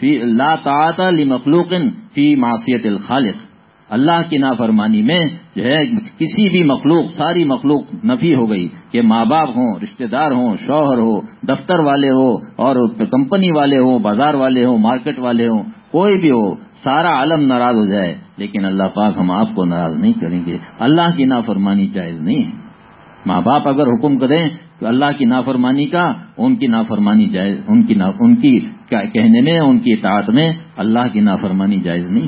فی، لا لی مخلوق فی معصیت الخالق۔ اللہ کی نافرمانی میں جو ہے، کسی بھی مخلوق، ساری مخلوق نفی ہو گئی کہ ماں باپ ہوں، رشتہ دار ہوں، شوہر ہو، دفتر والے ہو اور کمپنی والے ہوں، بازار والے ہوں، مارکیٹ والے ہوں، کوئی بھی ہو، سارا عالم ناراض ہو جائے۔ لیکن اللہ پاک ہم آپ کو ناراض نہیں کریں گے۔ اللہ کی نافرمانی جائز نہیں ہے۔ ماں باپ اگر حکم کریں تو اللہ کی نافرمانی کا، ان کی نافرمانی جائز، ان کی ان کی کہنے میں، ان کی اطاعت میں اللہ کی نافرمانی جائز نہیں۔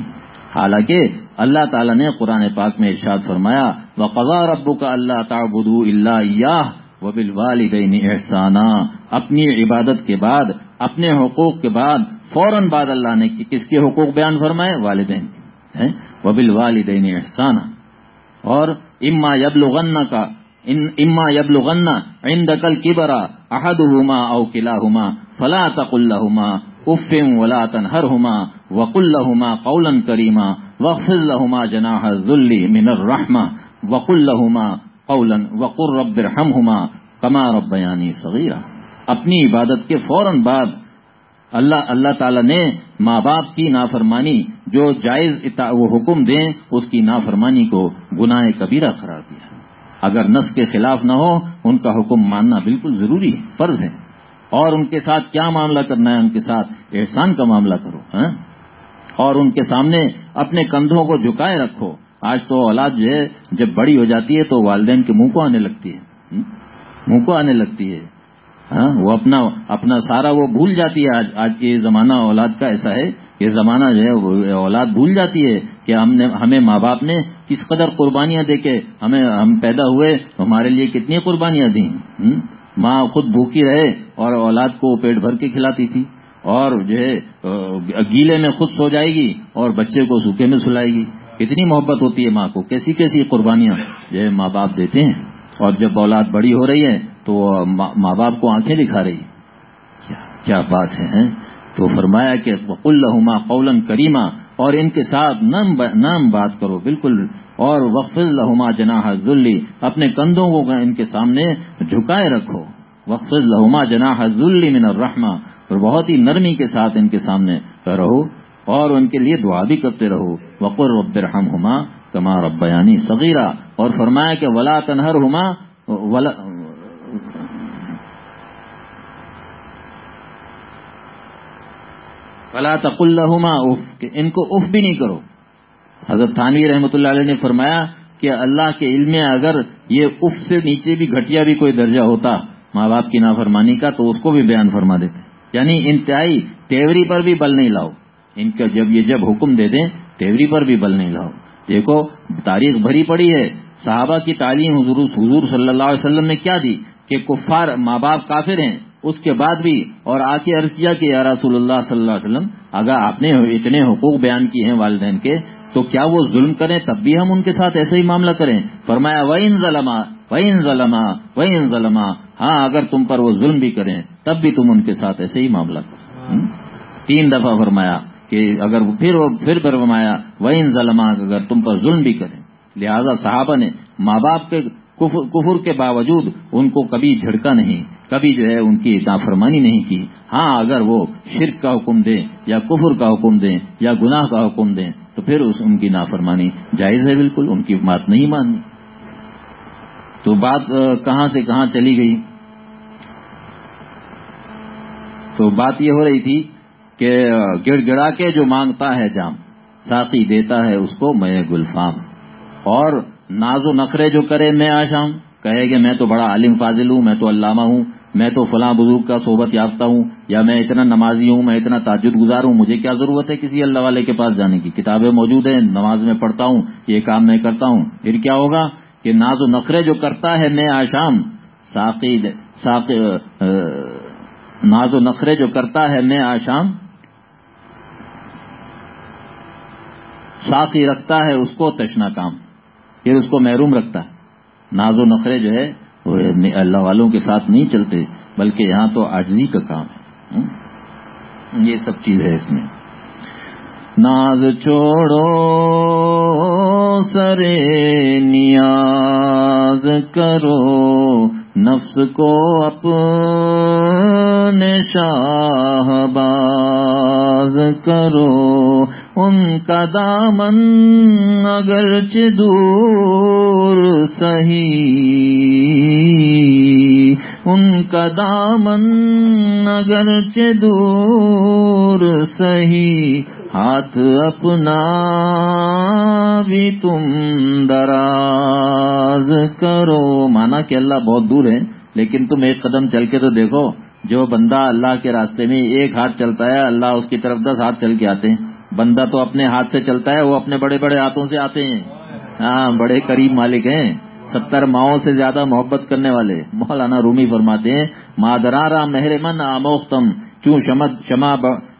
حالانکہ اللہ تعالیٰ نے قرآن پاک میں ارشاد فرمایا و قضا ربو کا اللہ تعبد اللہ و بال والدین احسانہ اپنی عبادت کے بعد، اپنے حقوق کے بعد فوراً بعد اللہ نے کس کے حقوق بیان فرمائے؟ والدین و بال والدین احسانہ اور اما یبلغن کا اما یبلغن عند کل کبرا احد ہوما او قلعہ ہوما فلا تق افم ولا تنہر ہوما وق الحما قول کریما وقف الحما جناح ذلی من الرحمہ وق الحما قول وقر رب ہما کما ربیانی صغیرہ اپنی عبادت کے فوراً بعد اللہ اللہ تعالی نے ماں باپ کی نافرمانی جو جائز وہ حکم دیں، اس کی نافرمانی کو گناہ کبیرہ قرار دیا۔ اگر نس کے خلاف نہ ہو، ان کا حکم ماننا بالکل ضروری ہے، فرض ہے۔ اور ان کے ساتھ کیا معاملہ کرنا ہے؟ ان کے ساتھ احسان کا معاملہ کرو ہاں؟ اور ان کے سامنے اپنے کندھوں کو جھکائے رکھو۔ آج تو اولاد جو ہے، جب بڑی ہو جاتی ہے تو والدین کے منہ کو آنے لگتی ہے منہ کو آنے لگتی ہے۔ ہاں، وہ اپنا اپنا سارا وہ بھول جاتی ہے، آج آج یہ زمانہ اولاد کا ایسا ہے یہ زمانہ جو ہے اولاد بھول جاتی ہے کہ ہم نے، ہمیں ماں باپ نے کس قدر قربانیاں دے کے ہمیں، ہم پیدا ہوئے، ہمارے لیے کتنی قربانیاں دیں۔ ماں خود بھوکی رہے اور اولاد کو پیٹ بھر کے کھلاتی تھی اور جو ہے گیلے میں خود سو جائے گی اور بچے کو سوکھے میں سلائے گی۔ کتنی محبت ہوتی ہے ماں کو، کیسی کیسی قربانیاں جو ہے ماں باپ دیتے ہیں۔ اور جب اولاد بڑی ہو رہی ہے تو ماں باپ کو آنکھیں دکھا رہی کیا بات ہے تو فرمایا کہ وقل الحما قولن کریما اور ان کے ساتھ نام بات کرو، بالکل۔ اور وقف الحما جناح ذلی اپنے کندھوں کو ان کے سامنے جھکائے رکھو۔ وقف الحما جناح ذلی من الرحمہ اور بہت ہی نرمی کے ساتھ ان کے سامنے رہو اور ان کے لیے دعا بھی کرتے رہو۔ وقر رب رحم ہما کما ربیانی صغیرہ اور فرمایا کہ ولا تنہر ہما فلا تق اللہ ان کو اف بھی نہیں کرو۔ حضرت تھانوی رحمۃ اللہ علیہ نے فرمایا کہ اللہ کے علم میں اگر یہ اف سے نیچے بھی گھٹیا بھی کوئی درجہ ہوتا ماں باپ کی نافرمانی کا، تو اس کو بھی بیان فرما دیتے۔ یعنی انتہائی تیوری پر بھی بل نہیں لاؤ۔ ان کا جب یہ جب حکم دے دیں، تیوری پر بھی بل نہیں لاؤ۔ دیکھو تاریخ بھری پڑی ہے۔ صحابہ کی تعلیم حضور حضور صلی اللہ علیہ وسلم نے کیا دی؟ کہ کفار ماں باپ کافر ہیں۔ اس کے بعد بھی اور آ کے عرض کیا کہ یا رسول اللہ صلی اللہ علیہ وسلم، اگر آپ نے اتنے حقوق بیان کیے ہیں والدین کے، تو کیا وہ ظلم کریں؟ تب بھی ہم ان کے ساتھ ایسے ہی معاملہ کریں۔ فرمایا وہ ان ظلما وہ ان ظلما وہ ان ظلما ہاں اگر تم پر وہ ظلم بھی کریں، تب بھی تم ان کے ساتھ ایسے ہی معاملہ کرو تین دفعہ فرمایا کہ اگر پھر پھر فرمایا وہ ان اگر تم پر ظلم بھی کریں۔ لہذا صحابہ نے ماں باپ کے کفر کے باوجود ان کو کبھی جھڑکا نہیں، کبھی جو ہے ان کی نافرمانی نہیں کی۔ ہاں اگر وہ شرک کا حکم دیں یا کفر کا حکم دیں یا گناہ کا حکم دیں، تو پھر اس، ان کی نافرمانی جائز ہے بالکل، ان کی بات نہیں ماننی۔ تو بات کہاں سے کہاں چلی گئی؟ تو بات یہ ہو رہی تھی کہ گڑ گڑا کے جو مانگتا ہے جام ساتھی دیتا ہے اس کو میں گلفام۔ اور ناز و نخرے جو کرے میں آشام، کہے کہ میں تو بڑا عالم فاضل ہوں، میں تو علامہ ہوں، میں تو فلاں بزرگ کا صحبت یافتہ ہوں، یا میں اتنا نمازی ہوں، میں اتنا تاجد گزار ہوں، مجھے کیا ضرورت ہے کسی اللہ والے کے پاس جانے کی؟ کتابیں موجود ہیں، نماز میں پڑھتا ہوں، یہ کام میں کرتا ہوں۔ پھر کیا ہوگا کہ ناز و نخرے جو کرتا ہے میں آشام، ساقی ساقی ناز و نخرے جو کرتا ہے میں آشام ساقی رکھتا ہے، اس کو تشنا کام۔ پھر اس کو محروم رکھتا ہے۔ ناز و نخرے جو ہے، وہ اللہ والوں کے ساتھ نہیں چلتے، بلکہ یہاں تو آجزی کا کام ہے۔ یہ سب چیز ہے اس میں۔ ناز چھوڑو سرے نیاز کرو، نفس کو اپنے شاہ باز کرو۔ ان کا دامن اگرچہ دور سہی ان کا دامن اگرچہ دور سہی ہاتھ اپنا بھی تم دراز کرو۔ مانا کہ اللہ بہت دور ہے لیکن تم ایک قدم چل کے تو دیکھو، جو بندہ اللہ کے راستے میں ایک ہاتھ چلتا ہے، اللہ اس کی طرف دس ہاتھ چل کے آتے ہیں۔ بندہ تو اپنے ہاتھ سے چلتا ہے، وہ اپنے بڑے بڑے ہاتھوں سے آتے ہیں۔ ہاں بڑے قریب مالک ہیں۔ ستر ماؤں سے زیادہ محبت کرنے والے۔ مولانا رومی فرماتے ہیں مادرارا مہر من آموختم کیوں شمد شما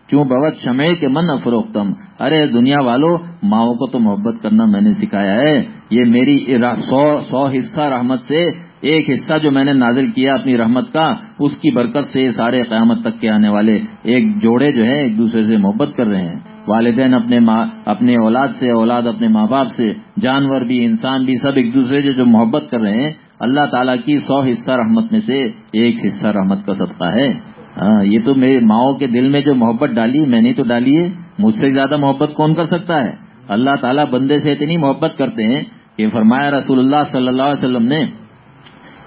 کیوں بوت شمع کے من افروختم۔ ارے دنیا والو، ماؤں کو تو محبت کرنا میں نے سکھایا ہے۔ یہ میری سو سو حصہ رحمت سے ایک حصہ جو میں نے نازل کیا اپنی رحمت کا، اس کی برکت سے سارے قیامت تک کے آنے والے ایک جوڑے جو ہے ایک دوسرے سے محبت کر رہے ہیں۔ والدین اپنے اپنے اولاد سے، اولاد اپنے ماں باپ سے، جانور بھی، انسان بھی، سب ایک دوسرے سے جو محبت کر رہے ہیں۔ اللہ تعالیٰ کی سو حصہ رحمت میں سے ایک حصہ رحمت کا صدقہ ہے۔ ہاں یہ تو میرے ماؤں کے دل میں جو محبت ڈالی، میں نے تو ڈالی ہے۔ مجھ سے زیادہ محبت کون کر سکتا ہے؟ اللہ تعالیٰ بندے سے اتنی محبت کرتے ہیں کہ فرمایا رسول اللہ صلی اللہ علیہ وسلم نے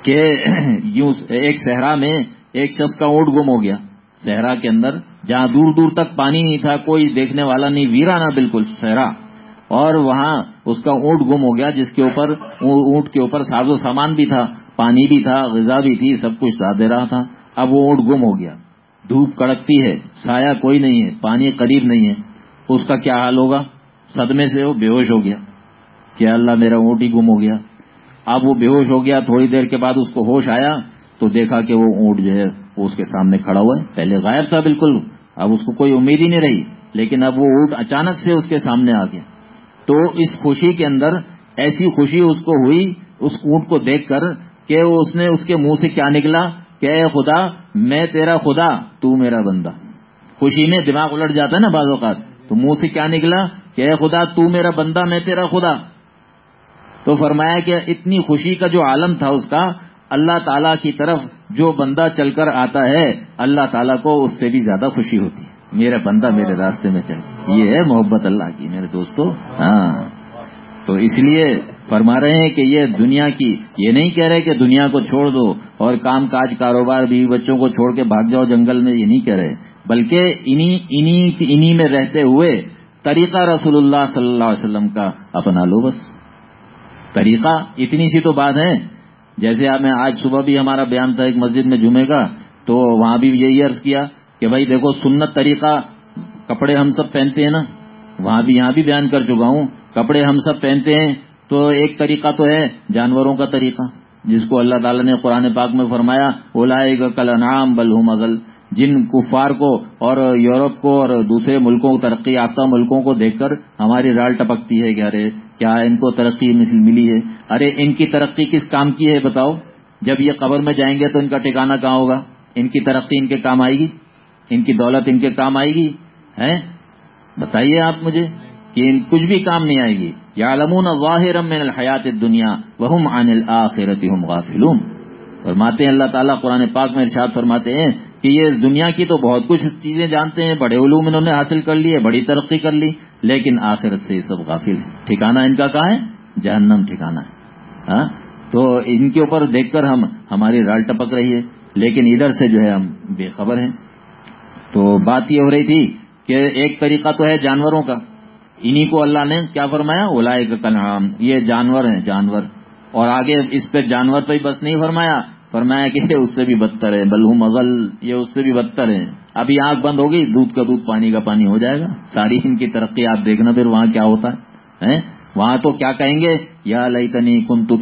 کہ یوں ایک صحرا میں ایک شخص کا اونٹ گم ہو گیا۔ صحرا کے اندر جہاں دور دور تک پانی نہیں تھا، کوئی دیکھنے والا نہیں ویرانہ بالکل صحرا۔ اور وہاں اس کا اونٹ گم ہو گیا، جس کے اوپر اونٹ کے اوپر ساز و سامان بھی تھا، پانی بھی تھا، غذا بھی تھی، سب کچھ دے رہا تھا۔ اب وہ اونٹ گم ہو گیا۔ دھوپ کڑکتی ہے، سایہ کوئی نہیں ہے، پانی قریب نہیں ہے۔ اس کا کیا حال ہوگا؟ صدمے سے وہ بے ہوش ہو گیا۔ کیا اللہ میرا اونٹ ہی گم ہو گیا؟ اب وہ بے ہوش ہو گیا، تھوڑی دیر کے بعد اس کو ہوش آیا تو دیکھا کہ وہ اونٹ جو ہے، وہ اس کے سامنے کھڑا ہوا ہے۔ پہلے غائب تھا بالکل، اب اس کو کوئی امید ہی نہیں رہی۔ لیکن اب وہ اونٹ اچانک سے اس کے سامنے آ گیا۔ تو اس خوشی کے اندر ایسی خوشی اس کو ہوئی، اس اونٹ کو دیکھ کر کہ اس نے اس کے منہ سے کیا نکلا؟ کہ اے خدا، میں تیرا خدا، تو میرا بندہ۔ خوشی میں دماغ الٹ جاتا ہے نا بعض اوقات۔ تو منہ سے کیا نکلا؟ کہ اے خدا، تو میرا بندہ، میں تیرا خدا۔ تو فرمایا کہ اتنی خوشی کا جو عالم تھا اس کا، اللہ تعالیٰ کی طرف جو بندہ چل کر آتا ہے، اللہ تعالیٰ کو اس سے بھی زیادہ خوشی ہوتی ہے۔ میرا بندہ میرے راستے میں چل۔ یہ ہے محبت اللہ کی، میرے دوستو۔ ہاں۔ تو اس لیے فرما رہے ہیں کہ یہ دنیا کی، یہ نہیں کہہ رہے کہ دنیا کو چھوڑ دو اور کام کاج، کاروبار بھی بچوں کو چھوڑ کے بھاگ جاؤ جنگل میں، یہ نہیں کہہ رہے۔ بلکہ انہی میں رہتے ہوئے طریقہ رسول اللہ صلی اللہ علیہ وسلم کا اپنا لو بس۔ طریقہ اتنی سی تو بات ہے۔ جیسے آپ میں آج صبح بھی ہمارا بیان تھا ایک مسجد میں جمعے کا، تو وہاں بھی یہی عرض کیا کہ بھائی دیکھو سنت طریقہ، کپڑے ہم سب پہنتے ہیں نا۔ وہاں بھی یہاں بھی بیان کر چکا ہوں، کپڑے ہم سب پہنتے ہیں، تو ایک طریقہ تو ہے، جانوروں کا طریقہ۔ جس کو اللہ تعالیٰ نے قرآن پاک میں فرمایا اولائے گا کل انعام بلحم اغل جن کفار کو اور یورپ کو اور دوسرے ملکوں کو ترقی یافتہ ملکوں کو دیکھ کر ہماری رال ٹپکتی ہے کہ ارے کیا ان کو ترقی ملی ہے؟ ارے، ان کی ترقی کس کام کی ہے بتاؤ؟ جب یہ قبر میں جائیں گے تو ان کا ٹھکانا کہاں ہوگا؟ ان کی ترقی ان کے کام آئے گی؟ ان کی دولت ان کے کام آئے گی؟ ہے بتائیے آپ مجھے کہ کچھ بھی کام نہیں آئے گی۔ یا لمون واحر من الحیات دنیا وہ عن الآخرت غافلون۔ فرماتے ہیں، اللہ تعالیٰ قرآن پاک میں ارشاد فرماتے ہیں کہ یہ دنیا کی تو بہت کچھ چیزیں جانتے ہیں، بڑے علوم انہوں نے حاصل کر لیے، بڑی ترقی کر لی، لیکن آخرت سے سب غافل ہے ٹھکانا ان کا کہاں ہے؟ جہنم ٹھکانا ہے۔ ہاں؟ تو ان کے اوپر دیکھ کر ہم، ہماری رال ٹپک رہی ہے، لیکن ادھر سے جو ہے ہم بے خبر ہیں۔ تو بات یہ ہو رہی تھی کہ ایک طریقہ تو ہے جانوروں کا۔ انہی کو اللہ نے کیا فرمایا؟ اولائے کا یہ جانور ہیں، جانور۔ اور آگے اس پہ جانور پہ بس نہیں فرمایا۔ فرمایا کہ اس سے بھی بدتر ہے بلحم اغل، یہ اس سے بھی بدتر ہے۔ ابھی آنکھ بند ہوگی، دودھ کا دودھ، پانی کا پانی ہو جائے گا۔ ساری ان کی ترقی آپ دیکھنا، پھر وہاں کیا ہوتا ہے؟ وہاں تو کیا کہیں گے؟ یا لئی تنی کم تو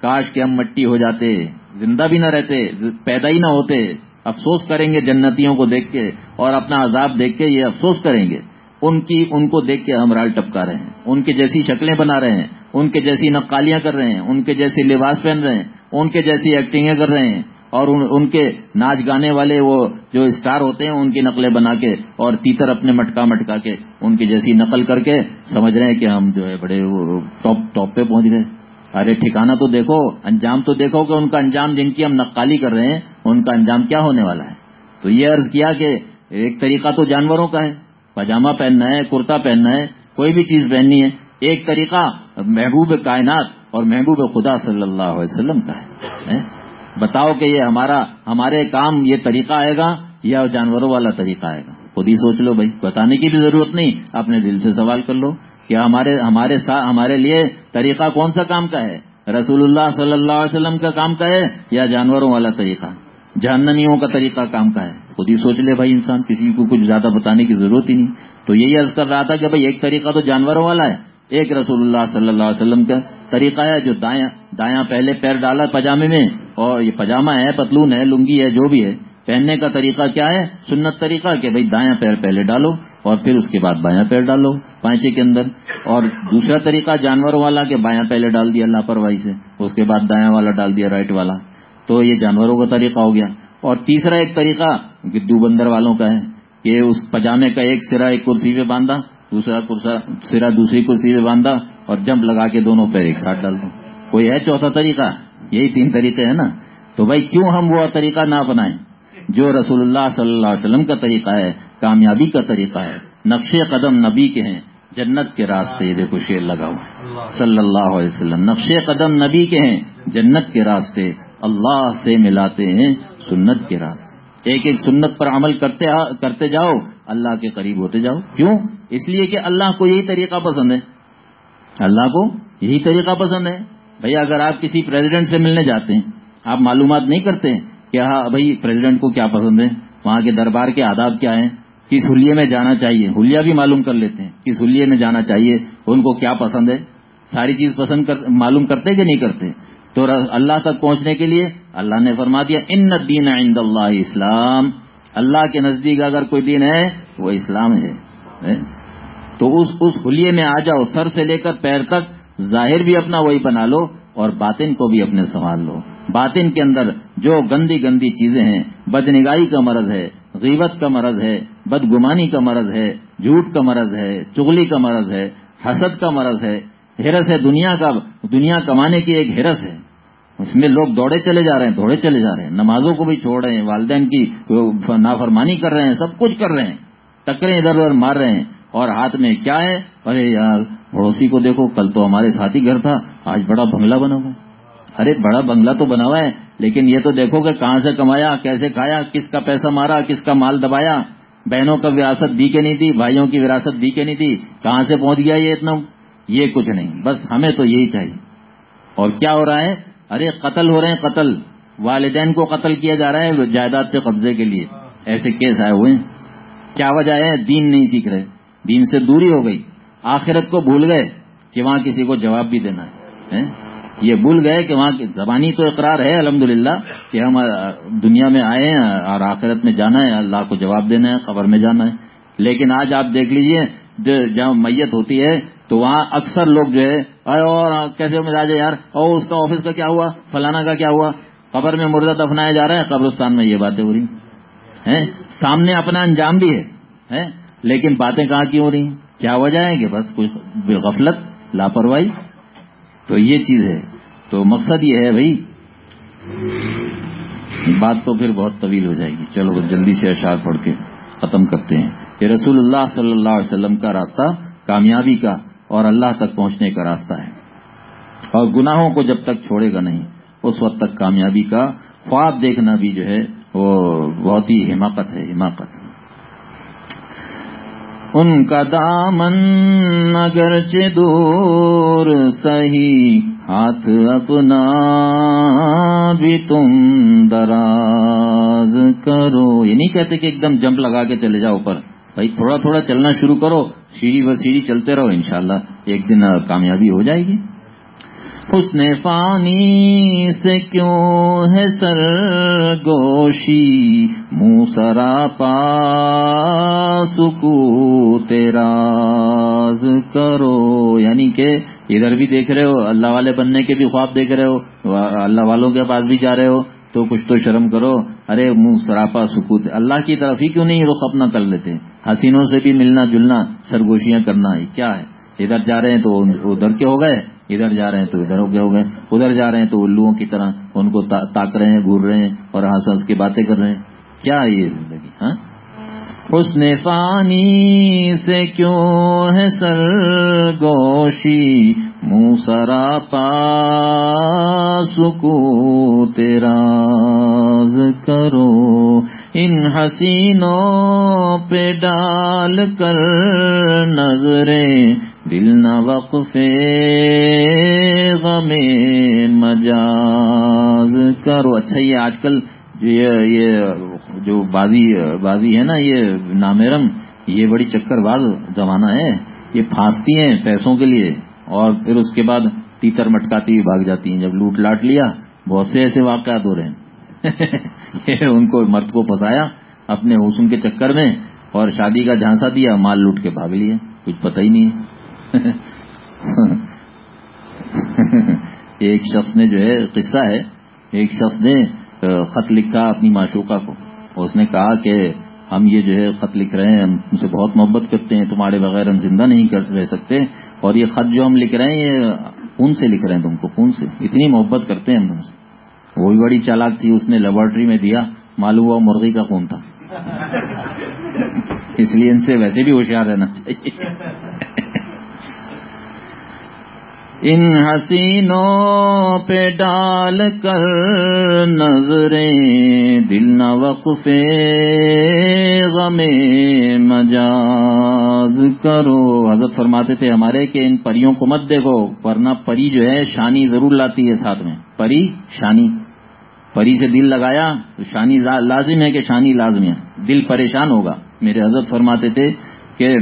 کاش کے ہم مٹی ہو جاتے، زندہ بھی نہ رہتے پیدا ہی نہ ہوتے۔ افسوس کریں گے جنتیوں کو دیکھ کے اور اپنا عذاب دیکھ کے یہ افسوس کریں گے۔ ان کی، ان کو دیکھ کے ہم رال ٹپکا رہے ہیں۔ ان کے جیسی شکلیں بنا رہے ہیں۔ ان کے جیسی نقالیاں کر رہے ہیں۔ ان کے جیسی لباس پہن رہے ہیں۔ ان کے جیسی ایکٹنگیں کر رہے ہیں اور ان کے ناچ گانے والے وہ جو اسٹار ہوتے ہیں، ان کی نقلیں بنا کے اور تیتر اپنے مٹکا مٹکا کے ان کی جیسی نقل کر کے سمجھ رہے ہیں کہ ہم جو ہے بڑے ٹاپ ٹاپ پہ پہنچ گئے۔ ارے ٹھکانا تو دیکھو، انجام تو دیکھو کہ ان کا انجام جن کی ہم نقالی کر رہے ہیں، ان کا انجام کیا ہونے والا ہے۔ تو یہ عرض کیا کہ ایک طریقہ تو جانوروں کا ہے۔ پاجامہ پہننا ہے، کرتا پہننا ہے، کوئی بھی چیز پہننی ہے۔ ایک طریقہ محبوب کائنات اور محبوب خدا صلی اللہ علیہ وسلم کا ہے۔ بتاؤ کہ یہ ہمارا، ہمارے کام یہ طریقہ آئے گا یا جانوروں والا طریقہ آئے گا؟ خود ہی سوچ لو بھائی، بتانے کی بھی ضرورت نہیں، اپنے دل سے سوال کر لو کہ ہمارے ہمارے ہمارے لیے طریقہ کون سا کام کا ہے؟ رسول اللہ صلی اللہ علیہ وسلم کا کام کا ہے یا جانوروں والا طریقہ؟ جہنمیوں کا طریقہ کام کا ہے۔ خود ہی سوچ لے بھائی انسان، کسی کو کچھ زیادہ بتانے کی ضرورت ہی نہیں۔ تو یہی عرض کر رہا تھا کہ بھائی ایک طریقہ تو جانوروں والا ہے۔ ایک رسول اللہ صلی اللہ علیہ وسلم کا طریقہ ہے جو دایاں دایاں پہلے پیر ڈالا پجامے میں، اور یہ پجامہ ہے، پتلون ہے، لنگی ہے، جو بھی ہے۔ پہننے کا طریقہ کیا ہے؟ سنت طریقہ کہ بھائی دایاں پیر پہلے ڈالو، اور پھر اس کے بعد بایاں پیر ڈالو پانچے کے اندر۔ اور دوسرا طریقہ جانوروں والا کہ بایاں پہلے ڈال دیا، لاپرواہی سے۔ اس کے بعد دایاں والا ڈال دیا، رائٹ والا۔ تو یہ جانوروں کا طریقہ ہو گیا۔ اور تیسرا ایک طریقہ گدو بندر والوں کا ہے کہ اس پجامے کا ایک سرا ایک کرسی پہ باندھا، دوسرا سرا دوسری کرسی پہ باندھا اور جمپ لگا کے دونوں پیر ایک ساتھ ڈال دو کوئی ہے چوتھا طریقہ؟ یہی تین طریقے ہیں نا۔ تو بھائی کیوں ہم وہ طریقہ نہ اپنائیں جو رسول اللہ صلی اللہ علیہ وسلم کا طریقہ ہے کامیابی کا طریقہ ہے۔ نقش قدم نبی کے ہیں جنت کے راستے دیکھو شیر لگا ہوا صلی اللہ علیہ وسلم نقش قدم نبی کے ہیں جنت کے راستے اللہ سے ملاتے ہیں سنت کے راستے۔ ایک ایک سنت پر عمل کرتے کرتے جاؤ اللہ کے قریب ہوتے جاؤ۔ کیوں؟ اس لیے کہ اللہ کو یہی طریقہ پسند ہے۔ اللہ کو یہی طریقہ پسند ہے۔ بھیا اگر آپ کسی پریزیڈنٹ سے ملنے جاتے ہیں، آپ معلومات نہیں کرتے کہ ہاں بھائی پریزیڈنٹ کو کیا پسند ہے، وہاں کے دربار کے آداب کیا ہیں، کس حلیے میں جانا چاہیے۔ حلیہ بھی معلوم کر لیتے ہیں کس حلیے میں جانا چاہیے، ان کو کیا پسند ہے۔ ساری چیز پسند کر، معلوم کرتے کہ نہیں کرتے۔ تو اللہ تک پہنچنے کے لیے اللہ نے فرما دیا، ان دین عند اللہ اسلام اللہ کے نزدیک اگر کوئی دین ہے، وہ اسلام ہے۔ تو اس اس حلیے میں آ جاؤ، سر سے لے کر پیر تک، ظاہر بھی اپنا وہی بنا لو اور باطن کو بھی اپنے سنبھال لو۔ باطن کے اندر جو گندی گندی چیزیں ہیں بدنگاہی کا مرض ہے، غیبت کا مرض ہے، بدگمانی کا مرض ہے، جھوٹ کا مرض ہے، چغلی کا مرض ہے، حسد کا مرض ہے۔ ہرس ہے دنیا کا، دنیا کمانے کی ایک ہرس ہے۔ اس میں لوگ دوڑے چلے جا رہے ہیں، دوڑے چلے جا رہے ہیں۔ نمازوں کو بھی چھوڑ رہے ہیں، والدین کی نافرمانی کر رہے ہیں، سب کچھ کر رہے ہیں۔ ٹکرے ادھر ادھر مار رہے ہیں۔ اور ہاتھ میں کیا ہے؟ ارے یار، پڑوسی کو دیکھو، کل تو ہمارے ساتھی گھر تھا، آج بڑا بنگلہ بنا ہوا ارے، بڑا بنگلہ تو بنا ہوا ہے، لیکن یہ تو دیکھو کہ کہاں سے کمایا، کیسے کھایا، کس کا پیسہ مارا، کس کا مال دبایا۔ بہنوں کا وراثت دی کے نہیں تھی، بھائیوں کی وراثت دی کے نہیں تھی، کہاں سے پہنچ گیا یہ اتنا؟ یہ کچھ نہیں، بس ہمیں تو یہی چاہیے۔ اور کیا ہو رہا ہے؟ ارے، قتل ہو رہے ہیں، قتل۔ والدین کو قتل کیا جا رہا ہے جائیداد پہ قبضے کے لیے۔ ایسے کیس آئے ہوئے ہیں۔ کیا وجہ ہے؟ دین نہیں سیکھ رہے۔ دین سے دوری ہو گئی۔ آخرت کو بھول گئے کہ وہاں کسی کو جواب بھی دینا ہے۔ یہ بھول گئے کہ وہاں زبانی تو اقرار ہے الحمد کہ ہم دنیا میں آئے ہیں اور آخرت میں جانا ہے، اللہ کو جواب دینا ہے خبر میں جانا ہے۔ لیکن آج آپ دیکھ لیجیے جہاں میت ہوتی ہے، تو وہاں اکثر لوگ جو ہے اور کیسے مزاج ہے یار؟ اور اس کا آفس کا کیا ہوا؟ فلانا کا کیا ہوا؟ قبر میں مردہ دفنایا جا رہا ہے، قبرستان میں یہ باتیں ہو رہی ہیں۔ سامنے اپنا انجام بھی ہے۔ لیکن باتیں کہاں کی ہو رہی ہیں؟ کیا وجہ ہے کہ بس کچھ غفلت لاپرواہی؟ تو یہ چیز ہے۔ تو مقصد یہ ہے بھائی، بات تو پھر بہت طویل ہو جائے گی۔ چلو جلدی سے اشار پڑھ کے ختم کرتے ہیں کہ رسول اللہ صلی اللہ علیہ وسلم کا راستہ کامیابی کا اور اللہ تک پہنچنے کا راستہ ہے۔ اور گناہوں کو جب تک چھوڑے گا نہیں، اس وقت تک کامیابی کا خواب دیکھنا بھی جو ہے، وہ بہت ہی حماقت ہے، حماقت۔ ان کا دامن اگرچہ دور سہی، ہاتھ اپنا بھی تم دراز کرو۔ یہ نہیں کہتے کہ ایک دم جمپ لگا کے چلے جاؤ اوپر۔ بھائی تھوڑا تھوڑا چلنا شروع کرو، سیڑھی و سیڑھی چلتے رہو انشاءاللہ۔ ایک دن کامیابی ہو جائے گی۔ حسن فانی سے کیوں ہے سر گوشی منہ سرا پا سکو تیرا کرو۔ یعنی کہ ادھر بھی دیکھ رہے ہو، اللہ والے بننے کے بھی خواب دیکھ رہے ہو، اللہ والوں کے پاس بھی جا رہے ہو، تو کچھ تو شرم کرو۔ ارے منہ سراپا سکوت، اللہ کی طرف ہی کیوں نہیں رخ اپنا کر لیتے؟ حسینوں سے بھی ملنا جلنا، سرگوشیاں کرنا کیا ہے؟ ادھر جا رہے ہیں تو ادھر کے ہو گئے، ادھر جا رہے ہیں تو ادھر ہو گئے ہو گئے، ادھر جا رہے ہیں تو الوؤں کی طرح ان کو تاک رہے ہیں گور رہے ہیں اور ہنس ہنس کی باتیں کر رہے ہیں۔ کیا یہ زندگی ہاں؟ اس نے فانی سے کیوں ہے سر گوشی منہ سرا پا سکو تیرا کرو۔ ان حسینوں پہ ڈال کر نظریں دل نہ وقفے غم مجاز کرو۔ اچھا یہ آج کل یہ جو بازی بازی ہے نا، یہ نامیرم یہ بڑی چکر باز زمانہ ہے۔ یہ پھانستی ہیں پیسوں کے لیے اور پھر اس کے بعد تیتر مٹکاتی ہوئی بھاگ جاتی ہیں۔ جب لوٹ لاٹ لیا، بہت سے ایسے واقعات ہو رہے ہیں۔ ان کو، مرد کو پھنسایا اپنے حسن کے چکر میں اور شادی کا جھانسا دیا، مال لوٹ کے بھاگ لیا کچھ پتہ ہی نہیں ایک شخص نے جو ہے قصہ ہے ایک شخص نے خط لکھا اپنی معشوقہ کو۔ اس نے کہا کہ ہم یہ جو ہے خط لکھ رہے ہیں ہم تم سے بہت محبت کرتے ہیں تمہارے بغیر ہم زندہ نہیں کر رہ سکتے۔ اور یہ خط جو ہم لکھ رہے ہیں یہ خون سے لکھ رہے ہیں تم کو خون سے۔ اتنی محبت کرتے ہیں ہم تم سے۔ وہ بھی بڑی چالاک تھی اس نے لیبورٹری میں دیا معلوم ہوا مرغی کا خون تھا۔ اس لیے ان سے ویسے بھی ہوشیار رہنا چاہیے۔ ان حسینوں پہ ڈال کر نظریں، دل نہ وقفے غم مجاز کرو۔ حضرت فرماتے تھے ہمارے کہ ان پریوں کو مت دیکھو، ورنہ پری جو ہے شانی ضرور لاتی ہے ساتھ میں۔ پری شانی۔ پری سے دل لگایا تو شانی لازم ہے کہ شانی لازم ہے۔ دل پریشان ہوگا۔ میرے حضرت فرماتے تھے کہ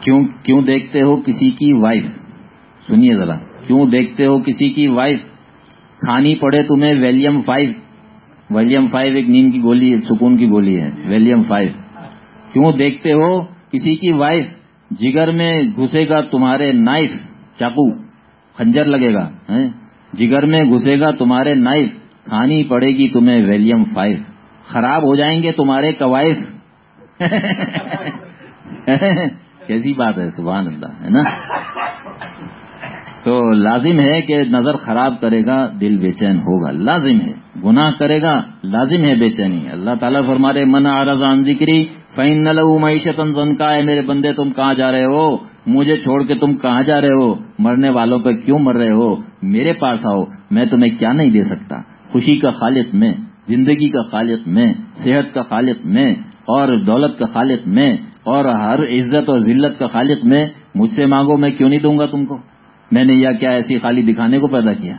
کیوں کیوں دیکھتے ہو کسی کی وائف سنیے ذرا، کیوں دیکھتے ہو کسی کی وائف کھانی پڑے تمہیں ویلیم فائیو ویلیم فائیو ایک نیند کی گولی سکون کی گولی ہے ویلیم فائیو کیوں دیکھتے ہو کسی کی وائف جگر میں گھسے گا تمہارے نائف چاقو، خنجر لگے گا جگر میں گھسے گا تمہارے نائف کھانی پڑے گی تمہیں ویلیم فائیو خراب ہو جائیں گے تمہارے کوائف کیسی بات ہے؟ سبحان اللہ، ہے نا؟ تو لازم ہے کہ نظر خراب کرے گا، دل بے چین ہوگا، لازم ہے۔ گناہ کرے گا، لازم ہے بے چینی۔ اللہ تعالیٰ فرمارے، من آرزان ذکری فین لو معیشت کا ہے میرے بندے، تم کہاں جا رہے ہو؟ مجھے چھوڑ کے تم کہاں جا رہے ہو؟ مرنے والوں پہ کیوں مر رہے ہو؟ میرے پاس آؤ، میں تمہیں کیا نہیں دے سکتا۔ خوشی کا خالق میں، زندگی کا خالق میں، صحت کا خالق میں اور دولت کا خالق میں اور ہر عزت اور ذلت کا خالق میں مجھ سے مانگو، میں کیوں نہیں دوں گا تم کو؟ میں نے یا کیا ایسی خالی دکھانے کو پیدا کیا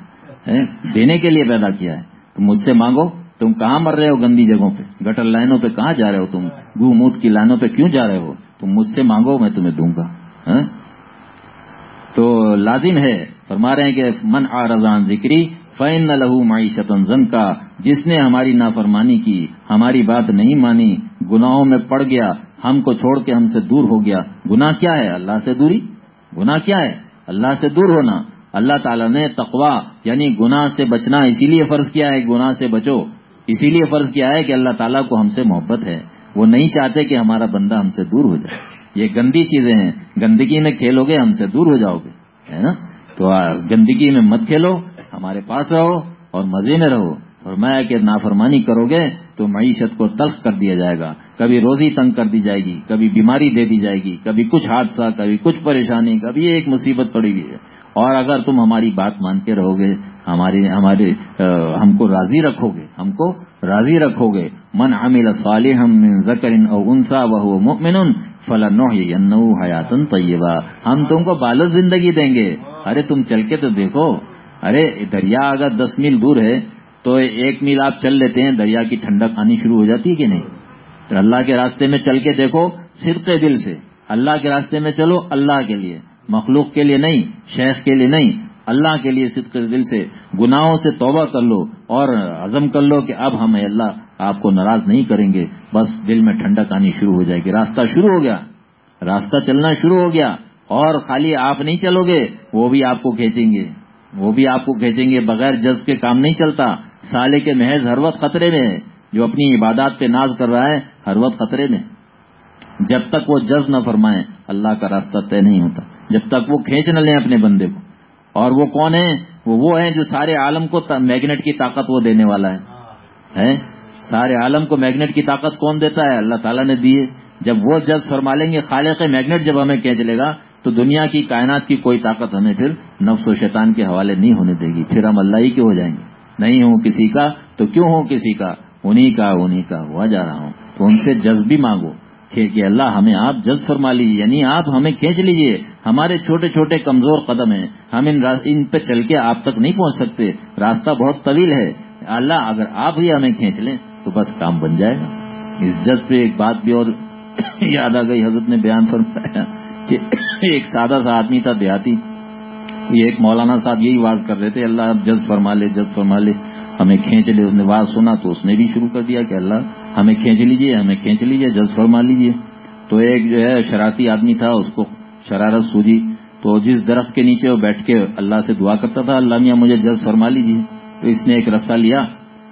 دینے کے لیے پیدا کیا ہے؟ تم مجھ سے مانگو؟ تم کہاں مر رہے ہو گندی جگہوں پہ؟ گٹر لائنوں پہ کہاں جا رہے ہو تم؟ گو موت کی لائنوں پہ کیوں جا رہے ہو؟ تم مجھ سے مانگو، میں تمہیں دوں گا ہاں؟ تو لازم ہے، فرما رہے ہیں کہ من آ رضان ذکری فین نہ لہو معیشت زن کا جس نے ہماری نافرمانی کی، ہماری بات نہیں مانی، گناہوں میں پڑ گیا ہم کو چھوڑ کے ہم سے دور ہو گیا۔ گناہ کیا ہے؟ اللہ سے دوری۔ گناہ کیا ہے؟ اللہ سے دور ہونا۔ اللہ تعالیٰ نے تقوا یعنی گناہ سے بچنا، اسی لیے فرض کیا ہے، گناہ سے بچو۔ اسی لیے فرض کیا ہے کہ اللہ تعالیٰ کو ہم سے محبت ہے۔ وہ نہیں چاہتے کہ ہمارا بندہ ہم سے دور ہو جائے۔ یہ گندی چیزیں ہیں۔ گندگی میں کھیلو گے، ہم سے دور ہو جاؤ گے۔ ہے نا؟ تو گندگی میں مت کھیلو۔ ہمارے پاس رہو اور مزے میں رہو۔ اور میں کہ نافرمانی کرو گے تو معیشت کو تلخ کر دیا جائے گا۔ کبھی روزی تنگ کر دی جائے گی، کبھی بیماری دے دی جائے گی، کبھی کچھ حادثہ، کبھی کچھ پریشانی، کبھی ایک مصیبت پڑے گی اور اگر تم ہماری بات مانتے رہو گے، ہمارے ہمارے ہم کو راضی رکھو گے، ہم کو راضی رکھو گے۔ من عمل صالح من ذکر او انسا وہ مؤمن فلاں حیاتن طیبہ۔ ہم تم کو بالو زندگی دیں گے۔ ارے تم چل کے تو دیکھو۔ ارے دریا اگر دس میل دور ہے تو ایک میل آپ چل لیتے ہیں، دریا کی ٹھنڈک آنی شروع ہو جاتی ہے کہ نہیں؟ تو اللہ کے راستے میں چل کے دیکھو صرف دل سے۔ اللہ کے راستے میں چلو، اللہ کے لیے۔ مخلوق کے لیے نہیں، شیخ کے لیے نہیں۔ اللہ کے لیے صدق دل سے۔ گناہوں سے توبہ کر لو اور عزم کر لو کہ اب ہم اللہ آپ کو ناراض نہیں کریں گے۔ بس دل میں ٹھنڈک آنی شروع ہو جائے گی۔ راستہ شروع ہو گیا۔ راستہ چلنا شروع ہو گیا۔ اور خالی آپ نہیں چلو گے، وہ بھی آپ کو کھینچیں گے۔ وہ بھی آپ کو کھینچیں گے، بغیر جذب کے کام نہیں چلتا۔ سالے کے محض ہر وقت خطرے میں ہے، جو اپنی عبادات پہ ناز کر رہا ہے، ہر وقت خطرے میں جب تک وہ جذب نہ فرمائے، اللہ کا راستہ طے نہیں ہوتا۔ جب تک وہ کھینچ نہ لیں اپنے بندے کو۔ اور وہ کون ہے وہ وہ ہیں جو سارے عالم کو میگنیٹ کی طاقت وہ دینے والا ہے۔ سارے عالم کو میگنیٹ کی طاقت کون دیتا ہے؟ اللہ تعالیٰ نے دیے جب وہ جذب فرما لیں گے، خالق میگنیٹ جب ہمیں کھینچ لے گا، تو دنیا کی کائنات کی کوئی طاقت ہمیں پھر نفس و شیطان کے حوالے نہیں ہونے دے گی۔ پھر ہم اللہ ہی کے ہو جائیں گے۔ نہیں ہوں کسی کا، تو کیوں ہوں کسی کا؟ انہی کا انہی کا، ہوا جا رہا ہوں۔ تو ان سے جذب بھی مانگو۔ کہ اللہ ہمیں آپ جذب فرما لیجیے یعنی آپ ہمیں کھینچ لیجیے ہمارے چھوٹے چھوٹے کمزور قدم ہیں۔ ہم ان ان پہ چل کے آپ تک نہیں پہنچ سکتے۔ راستہ بہت طویل ہے۔ اللہ اگر آپ ہی ہمیں کھینچ لیں، تو بس کام بن جائے گا۔ اس جذب پہ ایک بات بھی اور یاد آ گئی، حضرت نے بیان فرمایا کہ ایک سادہ سا آدمی تھا دیہاتی۔ یہ ایک مولانا صاحب یہی واز کر رہے تھے، اللہ اب جذب فرما لے، جذب فرما لے۔ ہمیں کھینچ لے، اس نے واز سنا تو اس نے بھی شروع کر دیا کہ اللہ ہمیں کھینچ لیجیے ہمیں کھینچ لیجیے جذب فرما لیجیے تو ایک جو ہے شرارتی آدمی تھا، اس کو شرارت سوجی۔ تو جس درخت کے نیچے وہ بیٹھ کے اللہ سے دعا کرتا تھا، اللہ میاں مجھے جذب فرما لیجیے تو اس نے ایک رسہ لیا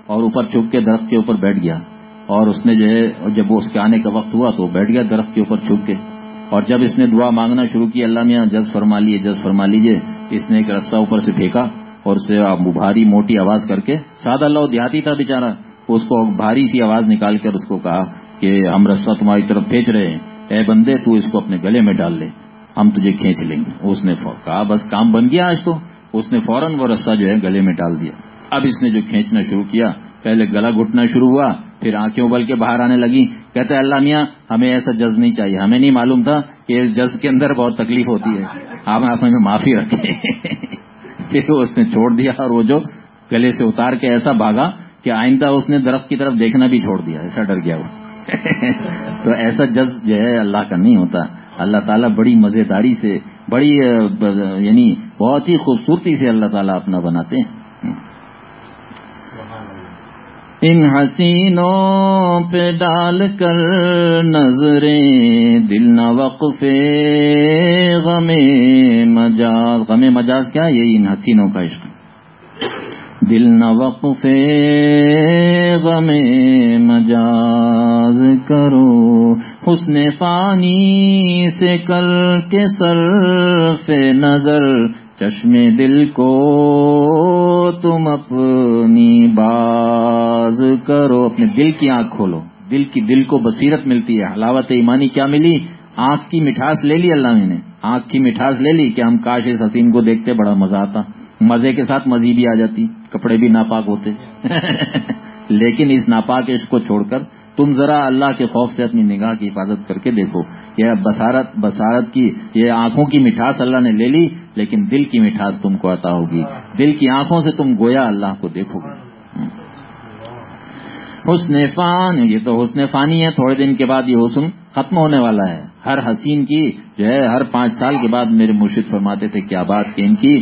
اور اوپر چھپ کے درخت کے اوپر بیٹھ گیا۔ اور اس نے جو ہے جب وہ اس کے آنے کا وقت ہوا تو بیٹھ گیا درخت کے اوپر چھپ کے۔ اور جب اس نے دعا مانگنا شروع کی، اللہ میاں جز فرما لیے جز فرما لیجیے اس نے ایک رستہ اوپر سے پھینکا اور اسے بھاری موٹی آواز کر کے، سادہ اللہ دیہاتی تھا بےچارا اس کو بھاری سی آواز نکال کر اس کو کہا کہ ہم رستہ تمہاری طرف پھینچ رہے ہیں۔ اے بندے، تو اس کو اپنے گلے میں ڈال لے، ہم تجھے کھینچ لیں گے۔ اس نے کہا، بس کام بن گیا آج تو۔ اس نے فوراً وہ رستہ جو ہے گلے میں ڈال دیا۔ اب اس نے جو کھینچنا شروع کیا، پہلے گلا گھٹنا شروع ہوا، پھر آنکھیں ابل کے باہر آنے لگی کہتے اللہ میاں، ہمیں ایسا جز نہیں چاہیے۔ ہمیں نہیں معلوم تھا کہ جز کے اندر بہت تکلیف ہوتی ہے۔ آپ ہمیں معافی رکھے پھر اس نے چھوڑ دیا اور وہ جو گلے سے اتار کے ایسا بھاگا کہ آئندہ اس نے درخت کی طرف دیکھنا بھی چھوڑ دیا، ایسا ڈر گیا وہ۔ تو ایسا جذب جو ہے اللہ کا نہیں ہوتا۔ اللہ تعالیٰ بڑی مزیداری سے، بڑی یعنی بہت ہی خوبصورتی سے اللہ تعالیٰ اپنا بناتے ہیں۔ ان حسینوں پہ ڈال کر نظریں، دل نہ وقف غم مجاز۔ غم مجاز کیا یہ ان حسینوں کا عشق؟ دل نہ وقف غم مجاز کرو۔ حسن فانی سے کر کے سر نظر چشم دل کو تم اپنی باز کرو، اپنے دل کی آنکھ کھولو۔ دل کی، دل کو بصیرت ملتی ہے، حلاوت ایمانی کیا ملی؟ آنکھ کی مٹھاس لے لی اللہ نے آنکھ کی مٹھاس لے لی کہ ہم کاش اس حسین کو دیکھتے، بڑا مزہ آتا۔ مزے کے ساتھ مزی بھی آ جاتی، کپڑے بھی ناپاک ہوتے۔ لیکن اس ناپاک عشق کو چھوڑ کر تم ذرا اللہ کے خوف سے اپنی نگاہ کی حفاظت کر کے دیکھو یہ بسارت بسارت کی، یہ آنکھوں کی مٹھاس اللہ نے لے لی، لیکن دل کی مٹھاس تم کو عطا ہوگی۔ دل کی آنکھوں سے تم گویا اللہ کو دیکھو گے۔ حسن فان، یہ تو حسن فانی ہے، تھوڑے دن کے بعد یہ حسن ختم ہونے والا ہے۔ ہر حسین کی جو ہے، ہر پانچ سال کے بعد میرے مرشد فرماتے تھے، کیا بات کہ ان کی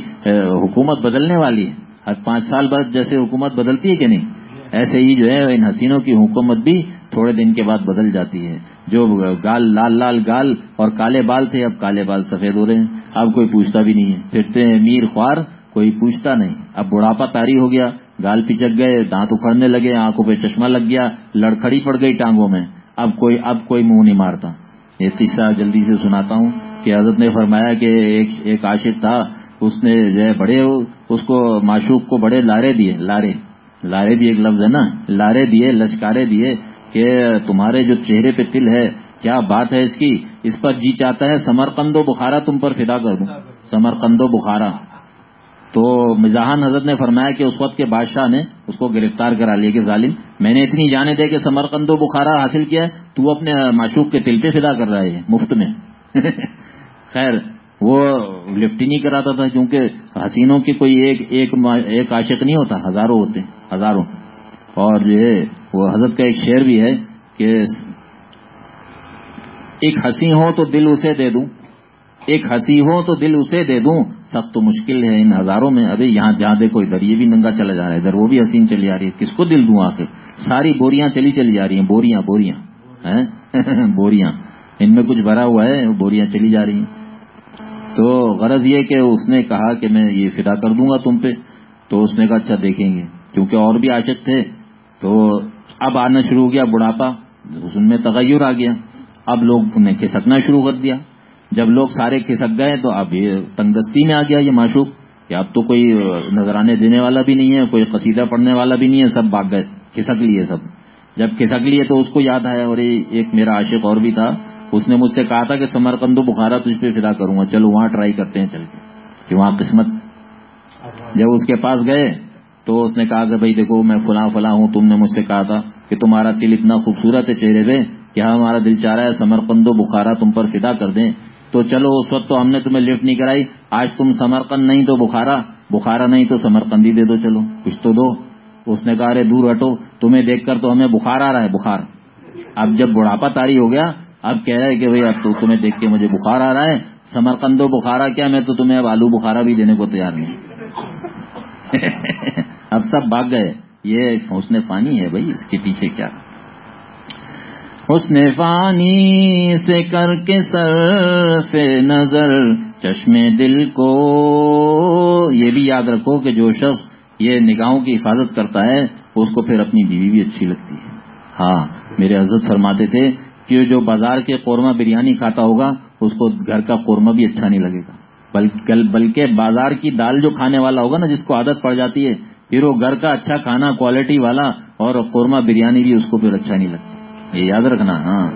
حکومت بدلنے والی ہے۔ ہر پانچ سال بعد جیسے حکومت بدلتی ہے کہ نہیں؟ ایسے ہی جو ہے، ان حسینوں کی حکومت بھی تھوڑے دن کے بعد بدل جاتی ہے۔ جو گال، لال لال گال اور کالے بال تھے، اب کالے بال سفید ہو رہے ہیں۔ اب کوئی پوچھتا بھی نہیں ہے۔ پھرتے ہیں، میر خوار، کوئی پوچھتا نہیں۔ اب بڑھاپا تاری ہو گیا۔ گال پچک گئے، دانت اکھڑنے لگے، آنکھوں پہ چشمہ لگ گیا۔ لڑکھڑی پڑ گئی ٹانگوں میں۔ اب کوئی اب کوئی منہ نہیں مارتا۔ یہ تیسرا جلدی سے سناتا ہوں کہ حضرت نے فرمایا کہ ایک ایک عاشق تھا۔ اس نے جو ہے، بڑے، اس کو معشوق کو بڑے لارے دیے۔ لارے۔ لارے بھی ایک لفظ ہے نا۔ لارے دیے، لشکارے دیے۔ کہ تمہارے جو چہرے پہ تل ہے، کیا بات ہے اس کی؟ اس پر جی چاہتا ہے سمر و بخارا تم پر فدا کر دوں۔ سمر و بخارا۔ تو مزاحان حضرت نے فرمایا کہ اس وقت کے بادشاہ نے اس کو گرفتار کرا لیا کہ ظالم۔ میں نے اتنی جانے دے کہ سمر و بخارا حاصل کیا ہے، تو اپنے معشوق کے تل پہ فدا کر رہا ہے، مفت میں۔ خیر، وہ لفٹ ہی نہیں کراتا تھا، کیونکہ حسینوں کی کوئی ایک ایک ایک عاشق نہیں ہوتا، ہزاروں ہوتے، ہزاروں۔ اور جو ہے، وہ حضرت کا ایک شعر بھی ہے کہ ایک ہنسی ہو تو دل اسے دے دوں، ایک ہنسی ہو تو دل اسے دے دوں، سخت تو مشکل ہے ان ہزاروں میں، ابھی یہاں جہاں دیکھو ادھر یہ بھی ننگا چلا جا رہا ہے، ادھر وہ بھی حسین چلی جا رہی ہے، کس کو دل دوں آخر؟ ساری بوریاں چلی چلی جا رہی ہیں، بوریاں بوریاں بوریاں، ان میں کچھ بھرا ہوا ہے بوریاں چلی جا رہی ہیں۔ تو غرض یہ کہ اس نے کہا کہ میں یہ فدا کر دوں گا تم پہ، تو اس نے کہا اچھا دیکھیں گے، کیونکہ اور بھی عاشق تھے تو اب آنا شروع ہو گیا، بڑھاپا، اس میں تغیر آ گیا۔ اب لوگ نے کھسکنا شروع کر دیا۔ جب لوگ سارے کھسک گئے تو اب یہ تنگستی میں آ گیا یہ معشوق۔ کہ اب تو کوئی نذرانے دینے والا بھی نہیں ہے، کوئی قصیدہ پڑھنے والا بھی نہیں ہے، سب بھاگ گئے، کھسک لیے سب۔ جب کھسک لیے تو اس کو یاد آیا اور ایک میرا عاشق اور بھی تھا۔ اس نے مجھ سے کہا تھا کہ سمر کندو بخارا تجھ پہ فدا کروں گا، چلو وہاں ٹرائی کرتے ہیں چل کے کہ وہاں قسمت۔ جب اس کے پاس گئے تو اس نے کہا کہ بھائی دیکھو میں فلاں فلاں ہوں، تم نے مجھ سے کہا تھا کہ تمہارا دل اتنا خوبصورت ہے چہرے پہ کہ ہاں، ہمارا دل چاہ رہا ہے سمر کندو بخارا تم پر فدا کر دیں۔ تو چلو، اس وقت تو ہم نے تمہیں لفٹ نہیں کرائی، آج تم سمرقند نہیں تو بخارا بخارا نہیں تو سمرقندی دے دو، چلو، کچھ تو دو۔ اس نے کہا، ارے دور ہٹو، تمہیں دیکھ کر تو ہمیں بخار آ رہا ہے، بخار۔ اب جب بڑھاپا تاری ہو گیا، اب کہہ رہے کہ بھائی اب تو تمہیں دیکھ کے مجھے بخار آ رہا ہے، سمرقند و بخارا کیا؟ میں تو تمہیں اب آلو بخارا بھی دینے کو تیار نہیں۔ اب سب بھاگ گئے۔ یہ حسن فانی ہے بھائی، اس کے پیچھے کیا؟ حسن فانی سے کر کے سر نظر، چشمے دل کو۔ یہ بھی یاد رکھو کہ جو شخص یہ نگاہوں کی حفاظت کرتا ہے، اس کو پھر اپنی بیوی بھی اچھی لگتی ہے۔ ہاں میرے عزت فرماتے تھے کہ جو بازار کے قورمہ بریانی کھاتا ہوگا، اس کو گھر کا قورمہ بھی اچھا نہیں لگے گا۔ بلکہ بازار کی دال جو کھانے والا ہوگا نا، جس کو عادت پڑ جاتی ہے پھر وہ گھر کا اچھا کھانا کوالٹی والا اور قورمہ بریانی بھی اس کو پھر اچھا نہیں لگتا۔ یہ یاد رکھنا ہاں۔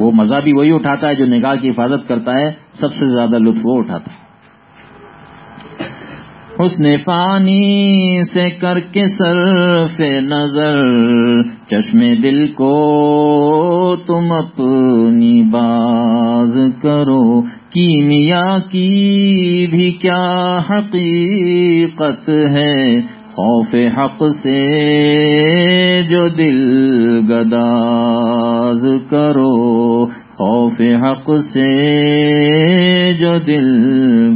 وہ مزہ بھی وہی اٹھاتا ہے جو نگاہ کی حفاظت کرتا ہے، سب سے زیادہ لطف وہ اٹھاتا ہے۔ حسن فانی سے کر کے صرف نظر چشم دل کو تم اپنی باز کرو۔ کیمیا کی بھی کیا حقیقت ہے؟ خوف حق سے جو دل گداز کرو، خوف حق سے جو دل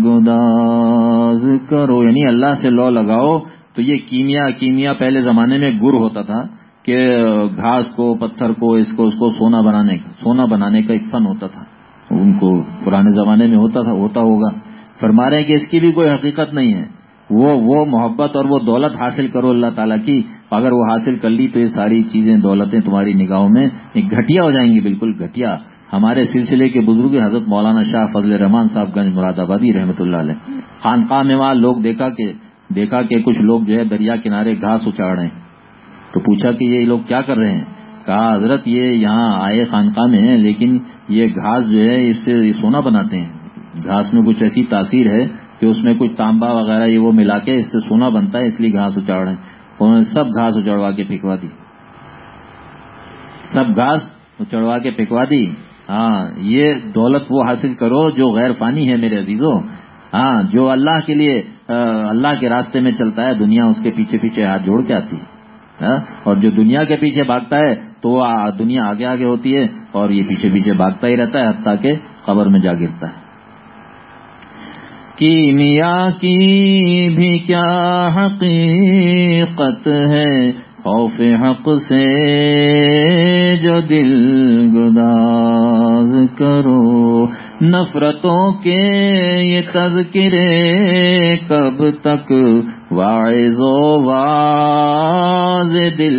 گداز کرو۔ یعنی اللہ سے لو لگاؤ۔ تو یہ کیمیا کیمیا پہلے زمانے میں گر ہوتا تھا کہ گھاس کو، پتھر کو، اس کو اس کو سونا بنانے کا سونا بنانے کا ایک فن ہوتا تھا۔ ان کو پرانے زمانے میں ہوتا تھا، ہوتا ہوگا۔ فرما رہے ہیں کہ اس کی بھی کوئی حقیقت نہیں ہے۔ وہ وہ محبت اور وہ دولت حاصل کرو اللہ تعالیٰ کی۔ اگر وہ حاصل کر لی تو یہ ساری چیزیں، دولتیں تمہاری نگاہوں میں گھٹیا ہو جائیں گی، بالکل گھٹیا۔ ہمارے سلسلے کے بزرگ حضرت مولانا شاہ فضل رحمان صاحب گنج مراد آبادی رحمۃ اللہ علیہ۔ خانقاہ میں وہاں لوگ دیکھا کہ دیکھا کہ کچھ لوگ جو ہے دریا کنارے گھاس اچاڑ رہے ہیں۔ تو پوچھا کہ یہ لوگ کیا کر رہے ہیں؟ کہا، حضرت یہ یہاں آئے خانقاہ میں ہیں، لیکن یہ گھاس جو ہے اس سے سونا بناتے ہیں۔ گھاس میں کچھ ایسی تاثیر ہے کہ اس میں کچھ تانبا وغیرہ یہ وہ ملا کے اس سے سونا بنتا ہے، اس لیے گھاس اچاڑ رہے ہیں انہوں نے سب گھاس اچڑوا کے پھینکوا دی۔ سب گھاس اچڑوا کے پھینکوا دی۔ ہاں یہ دولت وہ حاصل کرو جو غیر فانی ہے میرے عزیزوں ہاں جو اللہ کے لیے اللہ کے راستے میں چلتا ہے، دنیا اس کے پیچھے پیچھے ہاتھ جوڑ کے آتی۔ ہے اور جو دنیا کے پیچھے بھاگتا ہے، تو وہ دنیا آگے آگے ہوتی ہے اور یہ پیچھے پیچھے بھاگتا ہی رہتا ہے حتیٰ کہ قبر میں جا گرتا ہے۔ کیمیا کی بھی کیا حقیقت ہے؟ خوف حق سے جو دل گداز کرو۔ نفرتوں کے یہ تذکرے کب تک؟ واعظ و واز دل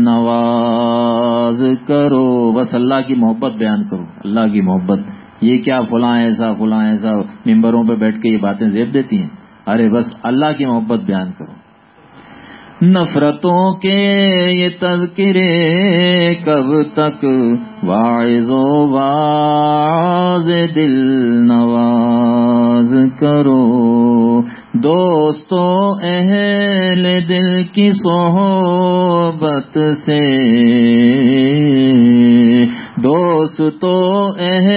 نواز کرو۔ بس اللہ کی محبت بیان کرو۔ اللہ کی محبت۔ یہ کیا فلاں ایسا فلاں ایسا ممبروں پہ بیٹھ کے یہ باتیں زیب دیتی ہیں؟ ارے بس اللہ کی محبت بیان کرو۔ نفرتوں کے یہ تذکرے کب تک؟ واعظ و واز دل نواز کرو۔ دوستو اہل دل کی صحبت سے۔ دوستو اہل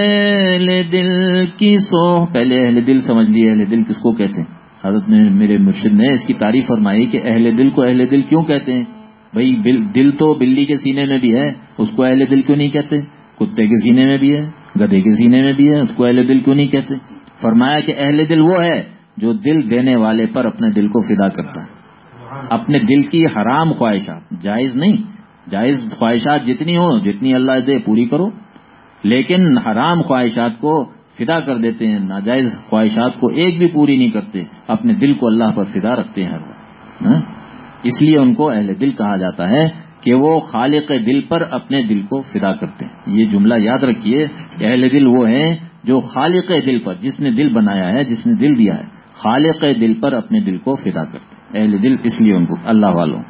کی سو پہلے اہل دل سمجھ لیے، اہل دل کس کو کہتے ہیں؟ حضرت نے میرے مرشد نے اس کی تعریف فرمائی کہ اہل دل کو اہل دل کیوں کہتے ہیں؟ بھائی دل تو بلی کے سینے میں بھی ہے، اس کو اہل دل کیوں نہیں کہتے؟ کتے کے سینے میں بھی ہے گدے کے سینے میں بھی ہے، اس کو اہل دل کیوں نہیں کہتے؟ فرمایا کہ اہل دل وہ ہے جو دل دینے والے پر اپنے دل کو فدا کرتا ہے۔ اپنے دل کی حرام خواہشات، جائز نہیں۔ جائز خواہشات جتنی ہو جتنی اللہ دے، پوری کرو۔ لیکن حرام خواہشات کو فدا کر دیتے ہیں، ناجائز خواہشات کو ایک بھی پوری نہیں کرتے، اپنے دل کو اللہ پر فدا رکھتے ہیں ہر وقت ہاں؟ اس لیے ان کو اہل دل کہا جاتا ہے کہ وہ خالق دل پر اپنے دل کو فدا کرتے ہیں۔ یہ جملہ یاد رکھیے، اہل دل وہ ہیں جو خالق دل پر، جس نے دل بنایا ہے، جس نے دل دیا ہے، خالق دل پر اپنے دل کو فدا کرتے ہیں۔ اہل دل اس لیے ان کو، اللہ والوں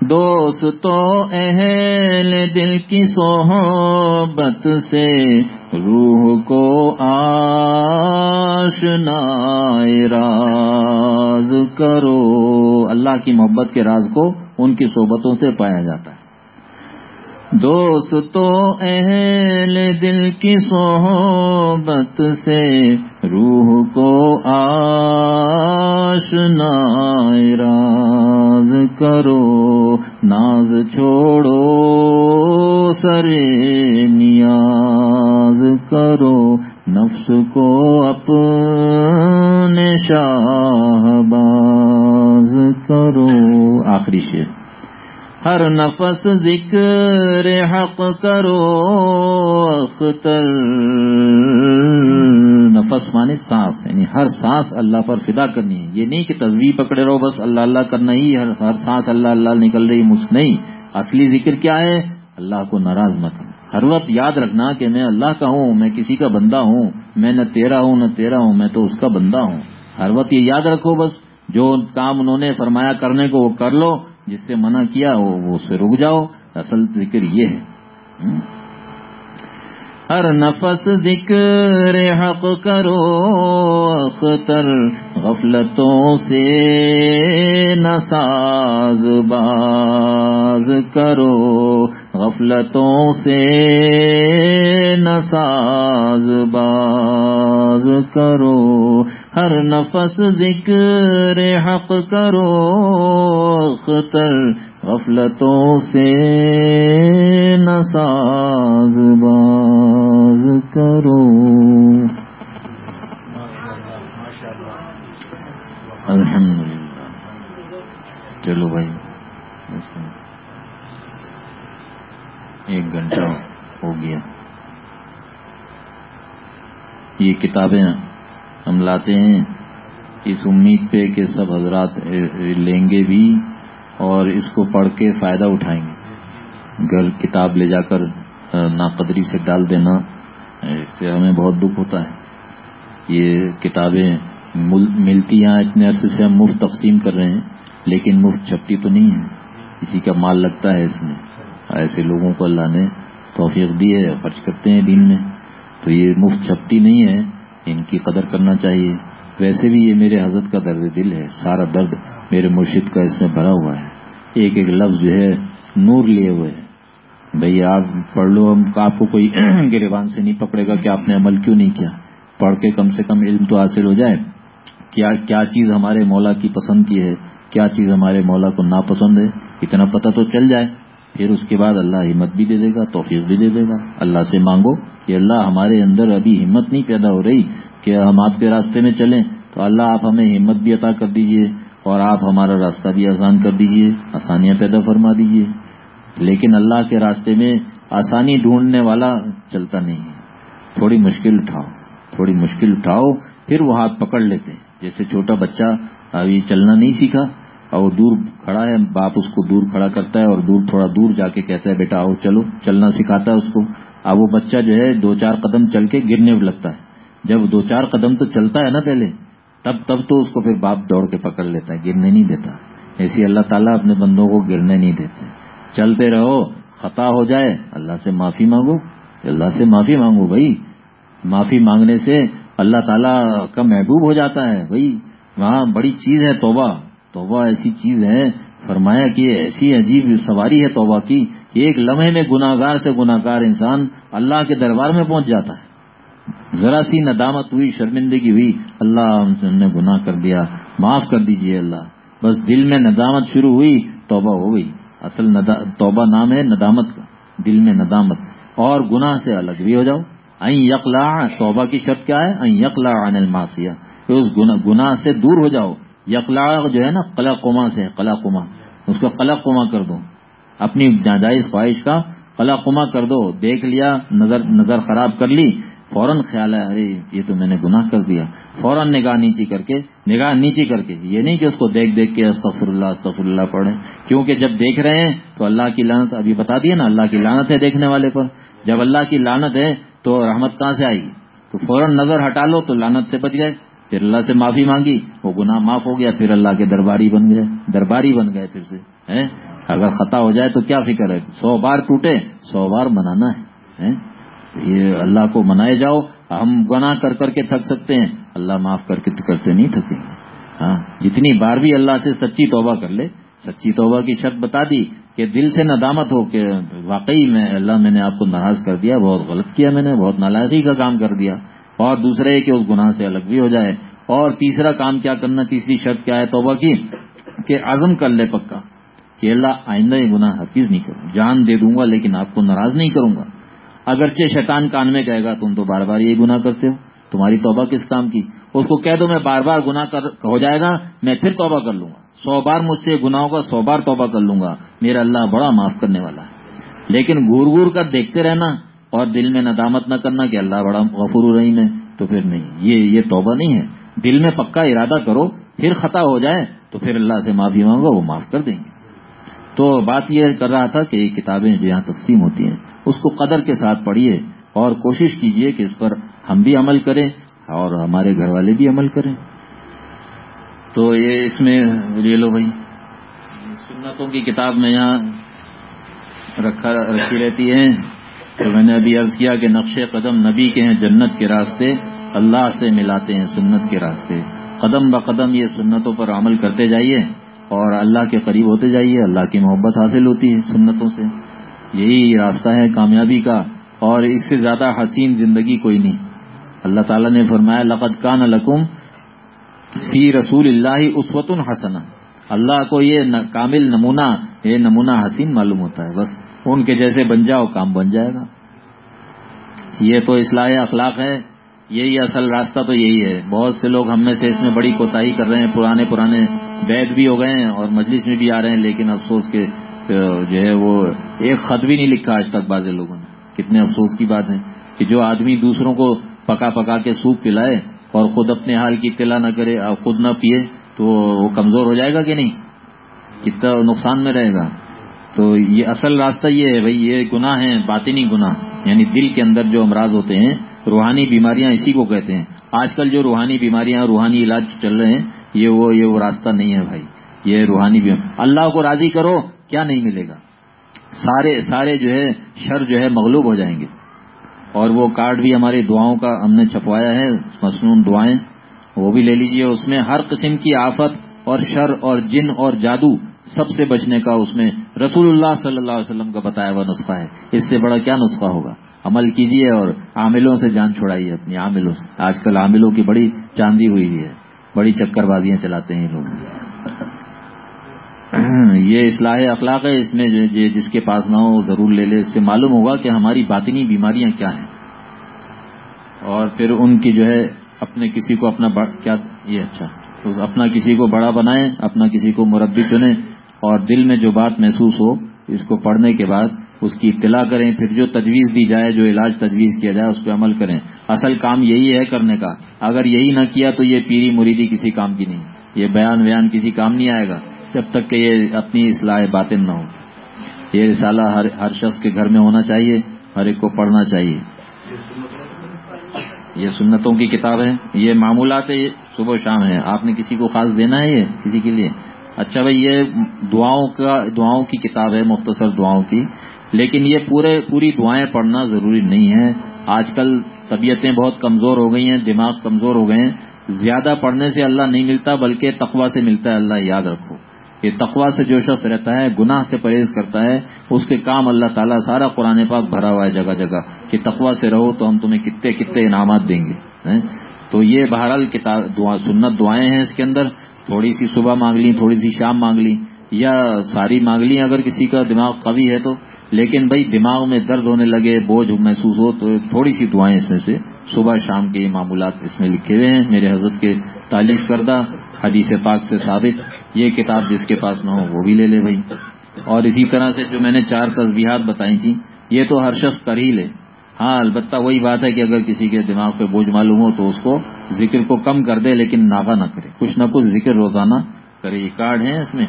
دوستو اہل دل کی صحبت سے روح کو آشنا راز کرو۔ اللہ کی محبت کے راز کو ان کی صحبتوں سے پایا جاتا ہے۔ دوستو اہل دل کی صحبت سے روح کو آشنا راز کرو، ناز چھوڑو سرے نیاز کرو، نفس کو اپنے شاہ باز کرو۔ آخری شیر ہر نفس ذکر حق کرو، اختر۔ نفس مانے سانس یعنی ہر سانس اللہ پر فدا کرنی ہے۔ یہ نہیں کہ تصویر پکڑے رہو، بس اللہ اللہ کرنا ہی ہر ہر سانس اللہ اللہ نکل رہی، مجھ نہیں۔ اصلی ذکر کیا ہے؟ اللہ کو ناراض مت۔ ہر وقت یاد رکھنا کہ میں اللہ کا ہوں، میں کسی کا بندہ ہوں، میں نہ تیرا ہوں، نہ تیرا ہوں، میں تو اس کا بندہ ہوں۔ ہر وقت یہ یاد رکھو بس۔ جو کام انہوں نے فرمایا کرنے کو وہ کر لو۔ جس سے منع کیا وہ اس سے رک جاؤ۔ اصل ذکر یہ ہے۔ ہر نفس ذکر حق کرو۔ اختر غفلتوں سے نساز باز کرو، غفلتوں سے نساز باز کرو۔ ہر نفس ذکر حق کرو اختر غفلتوں سے نساز باز کرو۔ الحمد للہ چلو بھائی ایک گھنٹہ ہو گیا۔ یہ کتابیں ہم لاتے ہیں۔ اس امید پہ کہ سب حضرات لیں گے بھی اور اس کو پڑھ کے فائدہ اٹھائیں گے۔ گھر کتاب لے جا کر ناقدری سے ڈال دینا، اس سے ہمیں بہت دکھ ہوتا ہے۔ یہ کتابیں ملتی ہیں اتنے عرصے سے ہم مفت تقسیم کر رہے ہیں، لیکن مفت چھپتی تو نہیں ہے۔ کسی کا مال لگتا ہے اس میں۔ ایسے لوگوں کو اللہ نے توفیق دی ہے، خرچ کرتے ہیں دین میں۔ تو یہ مفت چھپتی نہیں ہے، ان کی قدر کرنا چاہیے۔ ویسے بھی یہ میرے حضرت کا درد دل ہے، سارا درد میرے مرشد کا اس میں بھرا ہوا ہے۔ ایک ایک لفظ جو ہے، نور لیے ہوئے ہیں۔ بھئی آپ پڑھ لو، ہم آپ کو کوئی گریبان سے نہیں پکڑے گا کہ آپ نے عمل کیوں نہیں کیا۔ پڑھ کے کم سے کم علم تو حاصل ہو جائے۔ کیا کیا چیز ہمارے مولا کی پسند کی ہے؟ کیا چیز ہمارے مولا کو ناپسند ہے؟ اتنا پتہ تو چل جائے۔ پھر اس کے بعد اللہ ہمت بھی دے دے گا، توفیق بھی دے دے گا۔ اللہ سے مانگو کہ اللہ ہمارے اندر ابھی ہمت نہیں پیدا ہو رہی کہ ہم آپ کے راستے میں چلیں۔ تو اللہ آپ ہمیں ہمت بھی عطا کر دیجیے اور آپ ہمارا راستہ بھی آسان کر دیجیے، آسانیاں پیدا فرما دیجیے۔ لیکن اللہ کے راستے میں آسانی ڈھونڈنے والا چلتا نہیں ہے۔ تھوڑی مشکل اٹھاؤ، تھوڑی مشکل اٹھاؤ، پھر وہ ہاتھ پکڑ لیتے ہیں۔ جیسے چھوٹا بچہ ابھی چلنا نہیں سیکھا اور وہ دور کھڑا ہے، باپ اس کو دور کھڑا کرتا ہے اور دور تھوڑا دور جا کے کہتا ہے، بیٹا، آؤ چلو، چلنا سکھاتا ہے اس کو۔ اب وہ بچہ جو ہے، دو چار قدم چل کے گرنے لگتا ہے۔ جب دو چار قدم تو چلتا ہے نا پہلے، تب تب تو اس کو پھر باپ دوڑ کے پکڑ لیتا ہے، گرنے نہیں دیتا۔ ایسی اللہ تعالیٰ اپنے بندوں کو گرنے نہیں دیتے۔ چلتے رہو، خطا ہو جائے، اللہ سے معافی مانگو۔ اللہ سے معافی مانگو بھائی۔ معافی مانگنے سے اللہ تعالیٰ کا محبوب ہو جاتا ہے، بھائی، وہاں بڑی چیز ہے توبہ۔ توبہ ایسی چیز ہے، فرمایا کہ ایسی عجیب سواری ہے توبہ کی ایک لمحے میں گناگار سے گناگار انسان اللہ کے دربار میں پہنچ جاتا ہے۔ ذرا سی ندامت ہوئی، شرمندگی ہوئی، اللہ ہم نے گناہ کر دیا، معاف کر دیجیے اللہ۔ بس دل میں ندامت شروع ہوئی، توبہ ہو گئی۔ اصل توبہ نام ہے ندامت کا، دل میں ندامت۔ اور گناہ سے الگ بھی ہو جاؤ۔ این یقلا توبہ کی شرط کیا ہے؟ این یقلا عن الماسیہ کہ اس گناہ سے دور ہو جاؤ۔ یقلا جو ہے نا قلع قما سے قلع قما اس کو قلع قما کر دو۔ اپنی ناجائز خواہش کا قلع قما کر دو۔ دیکھ لیا، نظر نظر خراب کر لی۔ فوراً خیال ہے، ارے، یہ تو میں نے گناہ کر دیا۔ فوراً نگاہ نیچی کر کے، نگاہ نیچی کر کے۔ یہ نہیں کہ اس کو دیکھ دیکھ کے استفر اللہ استفر اللہ پڑھیں۔ کیونکہ جب دیکھ رہے ہیں، تو اللہ کی لانت ابھی بتا دیے نا، اللہ کی لانت ہے دیکھنے والے پر۔ جب اللہ کی لانت ہے تو رحمت کہاں سے آئی؟ تو فوراً نظر ہٹا لو تو لانت سے بچ گئے۔ پھر اللہ سے معافی مانگی، وہ گناہ معاف ہو گیا، پھر اللہ کے درباری بن گئے۔ درباری بن گئے پھر سے اگر خطا ہو جائے تو کیا فکر ہے؟ سو بار ٹوٹے، سو بار منانا ہے یہ اللہ کو منائے جاؤ۔ ہم گناہ کر کر کے تھک سکتے ہیں، اللہ معاف کر کے کرتے نہیں تھکیں گے ہاں جتنی بار بھی اللہ سے سچی توبہ کر لے، سچی توبہ کی شرط بتا دی کہ دل سے ندامت ہو کہ واقعی میں اللہ میں نے آپ کو ناراض کر دیا، بہت غلط کیا میں نے، بہت نالائقی کا کام کر دیا، اور دوسرے کہ اس گناہ سے الگ بھی ہو جائے۔ اور تیسرا کام کیا کرنا، تیسری شرط کیا ہے؟ توبہ کی، کہ عزم کر لے پکا، کہ اللہ آئندہ یہ گناہ حفیظ نہیں کروں۔ جان دے دوں گا لیکن آپ کو ناراض نہیں کروں گا۔ اگرچہ شیطان کان میں کہے گا، تم تو بار بار یہ گناہ کرتے ہو، تمہاری توبہ کس کام کی؟ اس کو کہہ دو میں بار بار گنا ہو جائے گا، میں پھر توبہ کر لوں گا۔ سو بار مجھ سے گنا ہوگا سو بار توبہ کر لوں گا۔ میرا اللہ بڑا معاف کرنے والا ہے۔ لیکن گور گور کر دیکھتے رہنا اور دل میں ندامت نہ کرنا کہ اللہ بڑا غفور رحیم ہے، تو پھر نہیں۔ یہ یہ توبہ نہیں ہے۔ دل میں پکا ارادہ کرو، پھر خطا ہو جائے، تو پھر اللہ سے معافی مانگو، وہ معاف کر دیں گے۔ تو بات یہ کر رہا تھا کہ یہ کتابیں جو یہاں تقسیم ہوتی ہیں، اس کو قدر کے ساتھ پڑھیے اور کوشش کیجیے کہ اس پر ہم بھی عمل کریں اور ہمارے گھر والے بھی عمل کریں۔ تو یہ اس میں لے لو بھائی، سنتوں کی کتاب میں یہاں رکھا رکھی رہتی ہے تو میں نے ابھی عرض کیا کہ نقش قدم نبی کے ہیں جنت کے راستے، اللہ سے ملاتے ہیں سنت کے راستے۔ قدم بقدم یہ سنتوں پر عمل کرتے جائیے اور اللہ کے قریب ہوتے جائیے، اللہ کی محبت حاصل ہوتی ہے سنتوں سے۔ یہی راستہ ہے کامیابی کا، اور اس سے زیادہ حسین زندگی کوئی نہیں۔ اللہ تعالیٰ نے فرمایا، لقد کان لکم فی رسول اللہ اسوت الحسن اللہ کو یہ کامل نمونہ، یہ نمونہ حسین معلوم ہوتا ہے، بس ان کے جیسے بن جاؤ، کام بن جائے گا۔ یہ تو اصلاح اخلاق ہے، یہی اصل راستہ تو یہی ہے۔ بہت سے لوگ ہم میں سے اس میں بڑی کوتاہی کر رہے ہیں، پرانے پرانے بیت بھی ہو گئے ہیں اور مجلس میں بھی آ رہے ہیں، لیکن افسوس کے جو ہے وہ ایک خط بھی نہیں لکھا آج تک بعض لوگوں نے۔ کتنے افسوس کی بات ہے کہ جو آدمی دوسروں کو پکا پکا کے سوپ پلائے اور خود اپنے حال کی اطلاع نہ کرے اور خود نہ پیے، تو وہ کمزور ہو جائے گا کہ نہیں؟ کتنا نقصان میں رہے گا؟ تو یہ اصل راستہ یہ ہے بھائی، یہ گناہ ہے باطنی گناہ۔ یعنی دل کے اندر جو امراض ہوتے ہیں، روحانی بیماریاں اسی کو کہتے ہیں۔ آج کل جو روحانی بیماریاں، روحانی علاج چل رہے ہیں، یہ وہ یہ وہ راستہ نہیں ہے بھائی۔ یہ روحانی بیماری اللہ کو راضی کرو، کیا نہیں ملے گا؟ سارے سارے جو ہے، شر جو ہے، مغلوب ہو جائیں گے۔ اور وہ کارڈ بھی ہماری دعاؤں کا ہم نے چھپوایا ہے، مصنون دعائیں، وہ بھی لے لیجیے۔ اس میں ہر قسم کی آفت اور شر اور جن اور جادو سب سے بچنے کا اس میں رسول اللہ صلی اللہ علیہ وسلم کا بتایا ہوا نسخہ ہے۔ اس سے بڑا کیا نسخہ ہوگا؟ عمل کیجیے اور عاملوں سے جان چھوڑائیے اپنی عاملوں سے۔ آج کل عاملوں کی بڑی چاندی ہوئی ہے، بڑی چکر بازیاں چلاتے ہیں لوگ۔ یہ اصلاح اخلاق ہے، اس میں جس کے پاس نہ ہو، ضرور لے لے۔ اس سے معلوم ہوگا کہ ہماری باطنی بیماریاں کیا ہیں۔ اور پھر ان کی جو ہے اپنے کسی کو اپنا کیا یہ اچھا۔ اپنا کسی کو بڑا بنائیں، اپنا کسی کو مربی چنیں اور دل میں جو بات محسوس ہو، اس کو پڑھنے کے بعد اس کی اطلاع کریں۔ پھر جو تجویز دی جائے، جو علاج تجویز کیا جائے، اس پہ عمل کریں۔ اصل کام یہی ہے کرنے کا۔ اگر یہی نہ کیا تو یہ پیری مریدی کسی کام کی نہیں۔ یہ بیان ویان کسی کام نہیں آئے گا جب تک کہ یہ اپنی اصلاح باطن نہ ہو۔ یہ رسالہ ہر ہر شخص کے گھر میں ہونا چاہیے، ہر ایک کو پڑھنا چاہیے۔ یہ سنتوں کی کتاب ہے، یہ معمولات صبح شام ہے۔ آپ نے کسی کو خاص دینا ہے یہ کسی کے لیے؟ اچھا بھائی، یہ دعاؤں کا، دعاؤں کی کتاب ہے، مختصر دعاؤں کی۔ لیکن یہ پورے، پوری دعائیں پڑھنا ضروری نہیں ہے۔ آج کل طبیعتیں بہت کمزور ہو گئی ہیں، دماغ کمزور ہو گئے ہیں۔ زیادہ پڑھنے سے اللہ نہیں ملتا، بلکہ تقوا سے ملتا ہے۔ اللہ یاد رکھو۔ کہ تقوا سے جو شخص رہتا ہے، گناہ سے پرہیز کرتا ہے، اس کے کام اللہ تعالیٰ سارا قرآن پاک بھرا ہوا ہے جگہ جگہ۔ کہ تقوا سے رہو تو ہم تمہیں کتنے کتنے انعامات دیں گے تو یہ بہرحال دعا، سنت دعائیں ہیں اس کے اندر۔ تھوڑی سی صبح مانگ لی تھوڑی سی شام مانگ لی یا ساری مانگ لی اگر کسی کا دماغ قوی ہے تو لیکن بھائی دماغ میں درد ہونے لگے، بوجھ محسوس ہو، تو تھوڑی سی دعائیں اس میں سے صبح شام کے معمولات اس میں لکھے ہوئے ہیں۔ میرے حضرت کے تعلیف کردہ حدیث پاک سے ثابت، یہ کتاب جس کے پاس نہ ہو وہ بھی لے لے بھائی۔ اور اسی طرح سے جو میں نے چار تصبیحات بتائی تھیں، یہ تو ہر شخص کر ہی لے۔ ہاں البتہ وہی بات ہے کہ اگر کسی کے دماغ پہ بوجھ معلوم ہو تو اس کو ذکر کو کم کر دے، لیکن ناغا نہ کرے۔ کچھ نہ کچھ ذکر روزانہ کرے، یہ کارڈ ہیں اس میں۔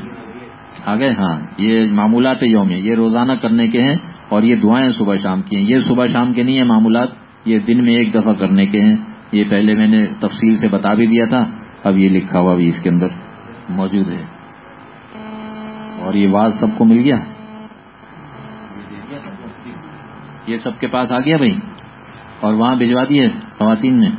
آ گئے؟ ہاں یہ معمولات یوم یہ روزانہ کرنے کے ہیں اور یہ دعائیں صبح شام کی ہیں۔ یہ صبح شام کے نہیں ہیں معمولات، یہ دن میں ایک دفعہ کرنے کے ہیں۔ یہ پہلے میں نے تفصیل سے بتا بھی دیا تھا، اب یہ لکھا ہوا بھی اس کے اندر موجود ہے۔ اور یہ واز سب کو مل گیا؟ یہ سب کے پاس آ گیا بھائی؟ اور وہاں بھجوا دیے خواتین نے؟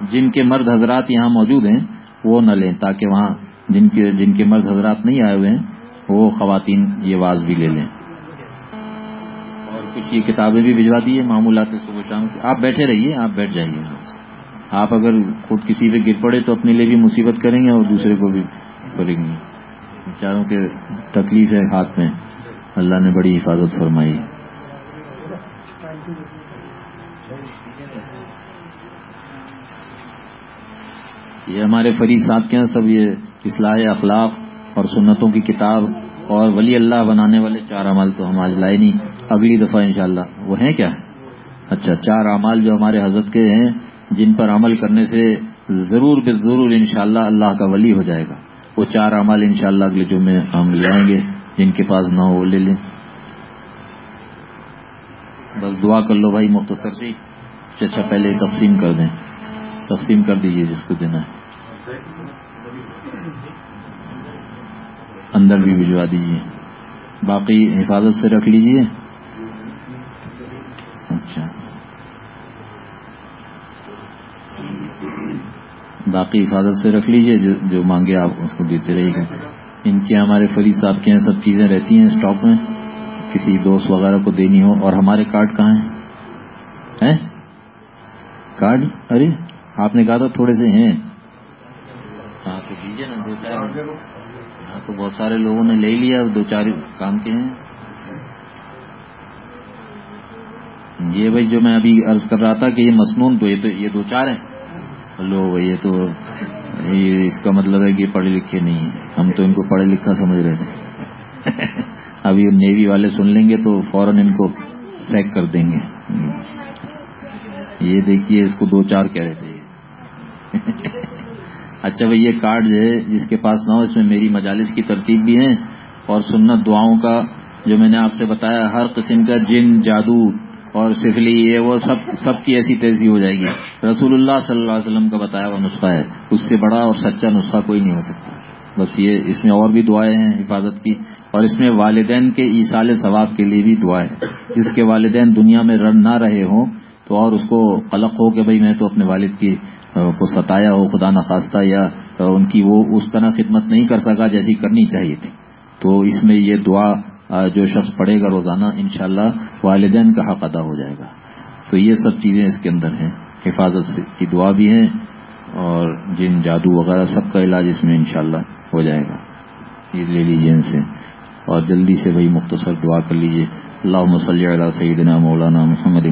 جن کے مرد حضرات یہاں موجود ہیں، وہ نہ لیں، تاکہ وہاں جن کے جن کے مرد حضرات نہیں آئے ہوئے ہیں، وہ خواتین یہ واز بھی لے لیں۔ اور کچھ یہ کتابیں بھی بھجوا دیے معمولات صبح شام کی۔ آپ بیٹھے رہیے، آپ بیٹھ جائیے۔ آپ اگر خود کسی پہ گر پڑے تو اپنے لیے بھی مصیبت کریں گے اور دوسرے کو بھی کریں گے۔ بیچاروں کے تکلیف ہے ہاتھ میں۔ اللہ نے بڑی حفاظت فرمائی۔ یہ ہمارے فرید صاحب کے ہیں سب یہ اصلاح اخلاق اور سنتوں کی کتاب اور ولی اللہ بنانے والے چار عمل تو ہم آج لائے نہیں، اگلی دفعہ انشاءاللہ۔ وہ ہیں کیا؟ اچھا چار اعمال جو ہمارے حضرت کے ہیں، جن پر عمل کرنے سے ضرور بے ضرور انشاءاللہ اللہ کا ولی ہو جائے گا۔ وہ چار اعمال انشاءاللہ اگلے جمعے ہم لے آئیں گے، جن کے پاس نہ ہو وہ لے لیں۔ بس دعا کر لو بھائی، مختصر سی۔ اچھا, اچھا، پہلے تقسیم کر دیں۔ تقسیم کر دیجیے جس کو دینا ہے۔ اندر بھی بھجوا دیجیے باقی حفاظت سے رکھ لیجیے اچھا۔ باقی حفاظت سے رکھ لیجیے جو مانگے آپ اس کو دیتے رہیے۔ گا ان کے ہمارے فریق صاحب کے سب چیزیں رہتی ہیں اسٹاک میں۔ کسی دوست وغیرہ کو دینی ہو اور ہمارے کارڈ کہاں ہیں؟ کارڈ ارے، آپ نے کہا تھا تھوڑے سے ہیں۔ ہاں تو دیجیے نا دو چار۔ ہاں تو بہت سارے لوگوں نے لے لیا دو چار کام کے ہیں۔ یہ بھائی جو میں ابھی عرض کر رہا تھا کہ یہ مصنون تو یہ تو یہ دو چار ہیں۔ لو یہ تو یہ اس کا مطلب ہے کہ یہ پڑھے لکھے نہیں ہیں۔ ہم تو ان کو پڑھے لکھا سمجھ رہے تھے۔ ابھی نیوی والے سن لیں گے تو فوراً ان کو سیک کر دیں گے۔ یہ دیکھیے اس کو دو چار کہہ رہے تھے۔ اچھا بھائی، یہ کارڈ جو ہے، جس کے پاس نہ ہو، اس میں میری مجالس کی ترتیب بھی ہے اور سنت دعاؤں کا جو میں نے آپ سے بتایا، ہر قسم کا جن، جادو اور سفلی، یہ وہ سب سب کی ایسی تیزی ہو جائے گی۔ رسول اللہ صلی اللہ علیہ وسلم کا بتایا ہوا نسخہ ہے۔ اس سے بڑا اور سچا نسخہ کوئی نہیں ہو سکتا۔ بس یہ، اس میں اور بھی دعائیں ہیں حفاظت کی۔ اور اس میں والدین کے ایسال ثواب کے لیے بھی دعائیں جس کے والدین دنیا میں رن نہ رہے ہوں، تو اور اس کو قلق ہو کہ بھائی میں تو اپنے والد کی کو ستایا ہو، خدا نخواستہ، یا ان کی وہ اس طرح خدمت نہیں کر سکا جیسی کرنی چاہیے تھی۔ تو اس میں یہ دعا جو شخص پڑھے گا روزانہ، انشاءاللہ والدین کا حق ادا ہو جائے گا۔ تو یہ سب چیزیں اس کے اندر ہیں۔ حفاظت کی دعا بھی ہے اور جن جادو وغیرہ سب کا علاج اس میں انشاءاللہ ہو جائے گا۔ یہ لے لیجیے ان سے۔ اور جلدی سے وہی مختصر دعا کر لیجیے اللہ مسلی علیہ سیدنا مولانا محمد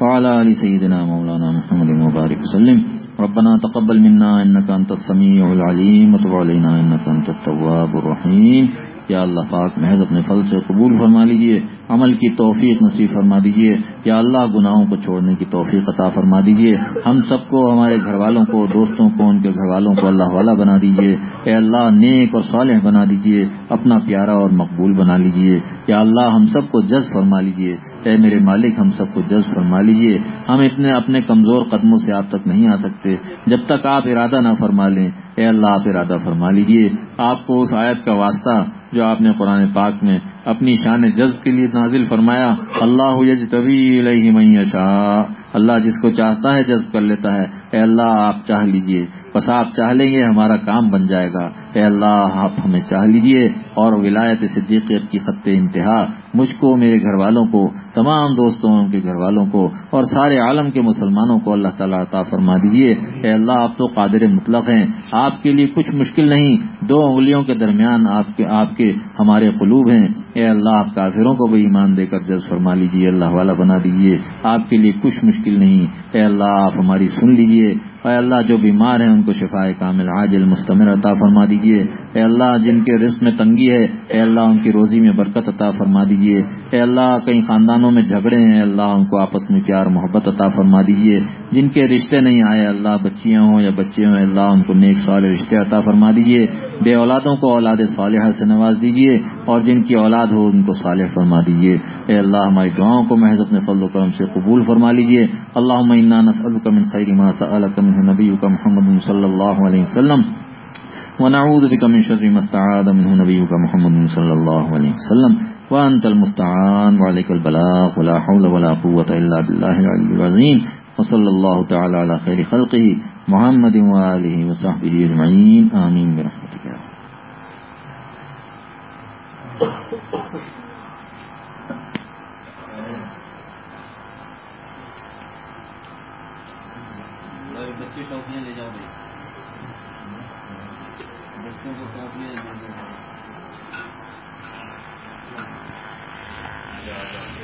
وعلى آل سيدنا مولانا محمد مبارك وسلم۔ ربنا تقبل منا انك انت السميع العليم وتب علينا انك انت التواب الرحيم۔ یا اللہ پاک محض اپنے فل سے قبول فرما لیجیے۔ عمل کی توفیق نصیب فرما دیجیے، یا اللہ گناہوں کو چھوڑنے کی توفیق عطا فرما دیجیے۔ ہم سب کو، ہمارے گھر والوں کو، دوستوں کو، ان کے گھر والوں کو اللہ والا بنا دیجیے۔ اے اللہ، نیک اور صالح بنا دیجیے۔ اپنا پیارا اور مقبول بنا لیجیے۔ یا اللہ، ہم سب کو جذب فرما لیجیے۔ اے میرے مالک، ہم سب کو جذب فرما لیجیے۔ ہم اتنے اپنے کمزور قدموں سے آپ تک نہیں آ سکتے۔ جب تک آپ ارادہ نہ فرما لیں، اے اللہ، آپ ارادہ فرما لیجیے۔ آپ کو اس آیت کا واسطہ جو آپ نے قرآن پاک میں اپنی شان جذب کے لیے نازل فرمایا، اللہ طبی علیہ شاہ اللہ جس کو چاہتا ہے جذب کر لیتا ہے۔ اے اللہ، آپ چاہ لیجیے۔ بس آپ چاہ لیں گے، ہمارا کام بن جائے گا۔ اے اللہ، آپ ہمیں چاہ لیجیے اور ولایت صدیقیت کی خط انتہا۔ مجھ کو، میرے گھر والوں کو، تمام دوستوں کے گھر والوں کو اور سارے عالم کے مسلمانوں کو اللہ تعالیٰ عطا فرما دیجیے اے اللہ، آپ تو قادر مطلق ہیں۔ آپ کے لیے کچھ مشکل نہیں۔ دو انگلیوں کے درمیان آپ کے آپ کے ہمارے قلوب ہیں۔ اے اللہ، آپ کافروں کو بھی ایمان دے کر جذب فرما لیجیے اللہ والا بنا دیجیے آپ کے لیے کچھ مشکل نہیں۔ اے اللہ، آپ ہماری سن لیجیے اے اللہ، جو بیمار ہیں، ان کو شفا کامل عاجل، مستمر عطا فرما دیجیے اے اللہ، جن کے رزق میں تنگی ہے، اے اللہ، ان کی روزی میں برکت عطا فرما دیجیے اے اللہ، کئی خاندانوں میں جھگڑے ہیں اللہ، ان کو آپس میں پیار، محبت عطا فرما دیجیے جن کے رشتے نہیں آئے اللہ، بچیاں ہوں یا بچے ہوں اللہ، ان کو نیک سوال رشتے عطا فرما دیجیے بے اولادوں کو اولاد صالحہ سے نواز دیجیے اور جن کی اولاد ہو، ان کو صالح فرما دیجیے اے اللہ، ہماری دعاؤں کو محض اپنے فضل و کرم سے قبول فرما لیجیے اللہ نسألك من خیر ما سألك منه نبيك محمد صلی اللہ علیہ وسلم، ونعوذ بك من شر ما استعاذ منه نبيك محمد صلى الله عليه وسلم. وأنت المستعان، وعليك البلاغ، ولا حول ولا قوة إلا بالله العلي العظيم. وصلى الله تعالى على خير خلقه محمد وآله وصحبه أجمعين. آمين برحمتك يا کی ٹوپیاں لے جاؤ بھائی۔ بچوں کو ٹوپیاں دے دو